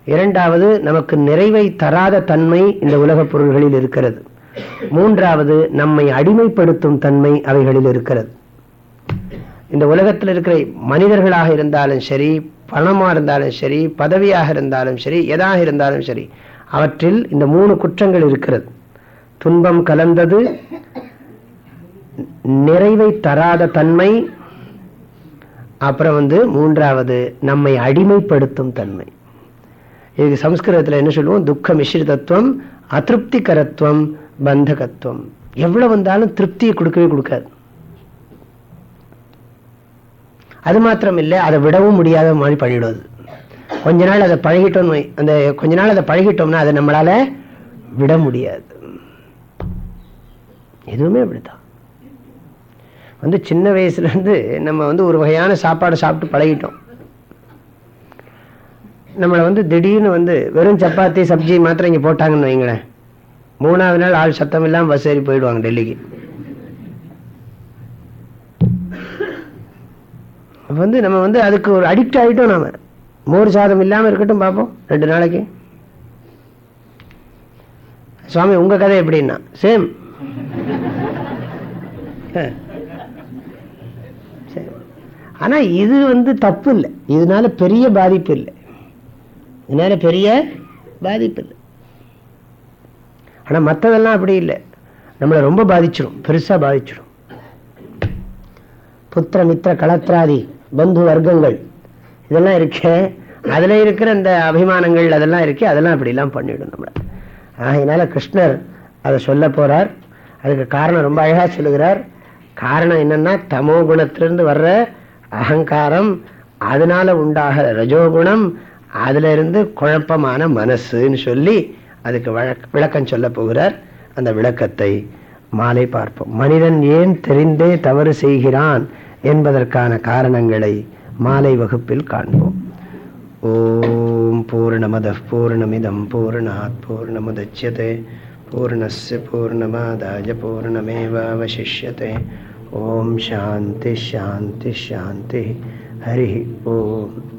இரண்டாவது நமக்கு நிறைவை தராத தன்மை இந்த உலகப் பொருள்களில் இருக்கிறது. மூன்றாவது நம்மை அடிமைப்படுத்தும் தன்மை அவைகளில் இருக்கிறது. இந்த உலகத்தில் இருக்கிற மனிதர்களாக இருந்தாலும் சரி பணமாக இருந்தாலும் சரி பதவியாக இருந்தாலும் சரி எதாக இருந்தாலும் சரி அவற்றில் இந்த மூணு குற்றங்கள் இருக்கிறது. துன்பம் கலந்தது நிறைவை தராத தன்மை அப்புறம் வந்து மூன்றாவது நம்மை அடிமைப்படுத்தும் தன்மை. இதுக்கு சம்ஸ்கிருதத்தில் என்ன சொல்லுவோம்? துக்க மிஸ்ரிதத்துவம் அதிருப்திகரத்துவம் பந்தகத்துவம். எவ்வளவு வந்தாலும் திருப்தியை கொடுக்கவே கொடுக்காது. அது மாத்திரம் இல்லை அதை விடவும் முடியாத மாதிரி பண்ணிடுவது கொஞ்ச நாள் அதை பழகிட்டோம் அந்த கொஞ்ச நாள் அதை பழகிட்டோம்னா அதை நம்மளால விட முடியாது. எதுவுமே அப்படித்தான். வந்து சின்ன வயசுல இருந்து நம்ம வந்து ஒரு வகையான சாப்பாடு சாப்பிட்டு பழகிட்டோம். நம்மளை வந்து திடீர்னு வந்து வெறும் சப்பாத்தி சப்ஜி மாத்திரம் இங்கே போட்டாங்கன்னு வைங்களேன். மூணாவது நாள் ஆள் சத்தம் இல்லாமல் பஸ் ஏறி போயிடுவாங்க டெல்லிக்கு. அப்போ வந்து நம்ம வந்து அதுக்கு ஒரு அடிக்ட் ஆகிட்டோம் நாம. மோர் சாதம் இல்லாமல் இருக்கட்டும் பார்ப்போம் ரெண்டு நாளைக்கு. சுவாமி உங்க கதை எப்படின்னா? சேம் ஆனா இது வந்து தப்பு இல்லை. இதனால பெரிய பாதிப்பு இல்லை. இதனால பெரிய பாதிப்பு இல்லை. ஆனா மற்றதெல்லாம் அப்படி இல்லை. நம்மளை ரொம்ப பாதிச்சிடும் பெருசா பாதிச்சிடும் புத்திர மித்திர களத்ராதி பந்து வர்க்கங்கள் இதெல்லாம் இருக்கே. அதுல இருக்கிற இந்த அபிமானங்கள் அதெல்லாம் இருக்கே. அதெல்லாம் அப்படிலாம் பண்ணிவிடும் நம்மளை. அதனால கிருஷ்ணர் அதை சொல்ல போறார். அதுக்கு காரணம் ரொம்ப அழகா சொல்லுகிறார். காரணம் என்னன்னா தமோ குணத்திலிருந்து வர்ற அகங்காரம் அதனால உண்டாகிற ரஜோகுணம் அதுல இருந்து குழப்பமான மனசுன்னு சொல்லி அதுக்கு விளக்கம் சொல்ல போகிறார். அந்த விளக்கத்தை மாலை பார்ப்போம். மனிதன் ஏன் தெரிந்தே தவறு செய்கிறான்? என்பதற்கான காரணங்களை மாலை வகுப்பில் காண்போம். ஓம் பூர்ணமத பூர்ணமிதம் பூர்ணாத் பூர்ணமுதட்சியதே பூர்ணஸ்ய பூர்ணமாதாய பூர்ணமேவாவசிஷ்யते ஓம் சாந்தி ஷாந்தி ஷாந்தி ஹரி ஓம்.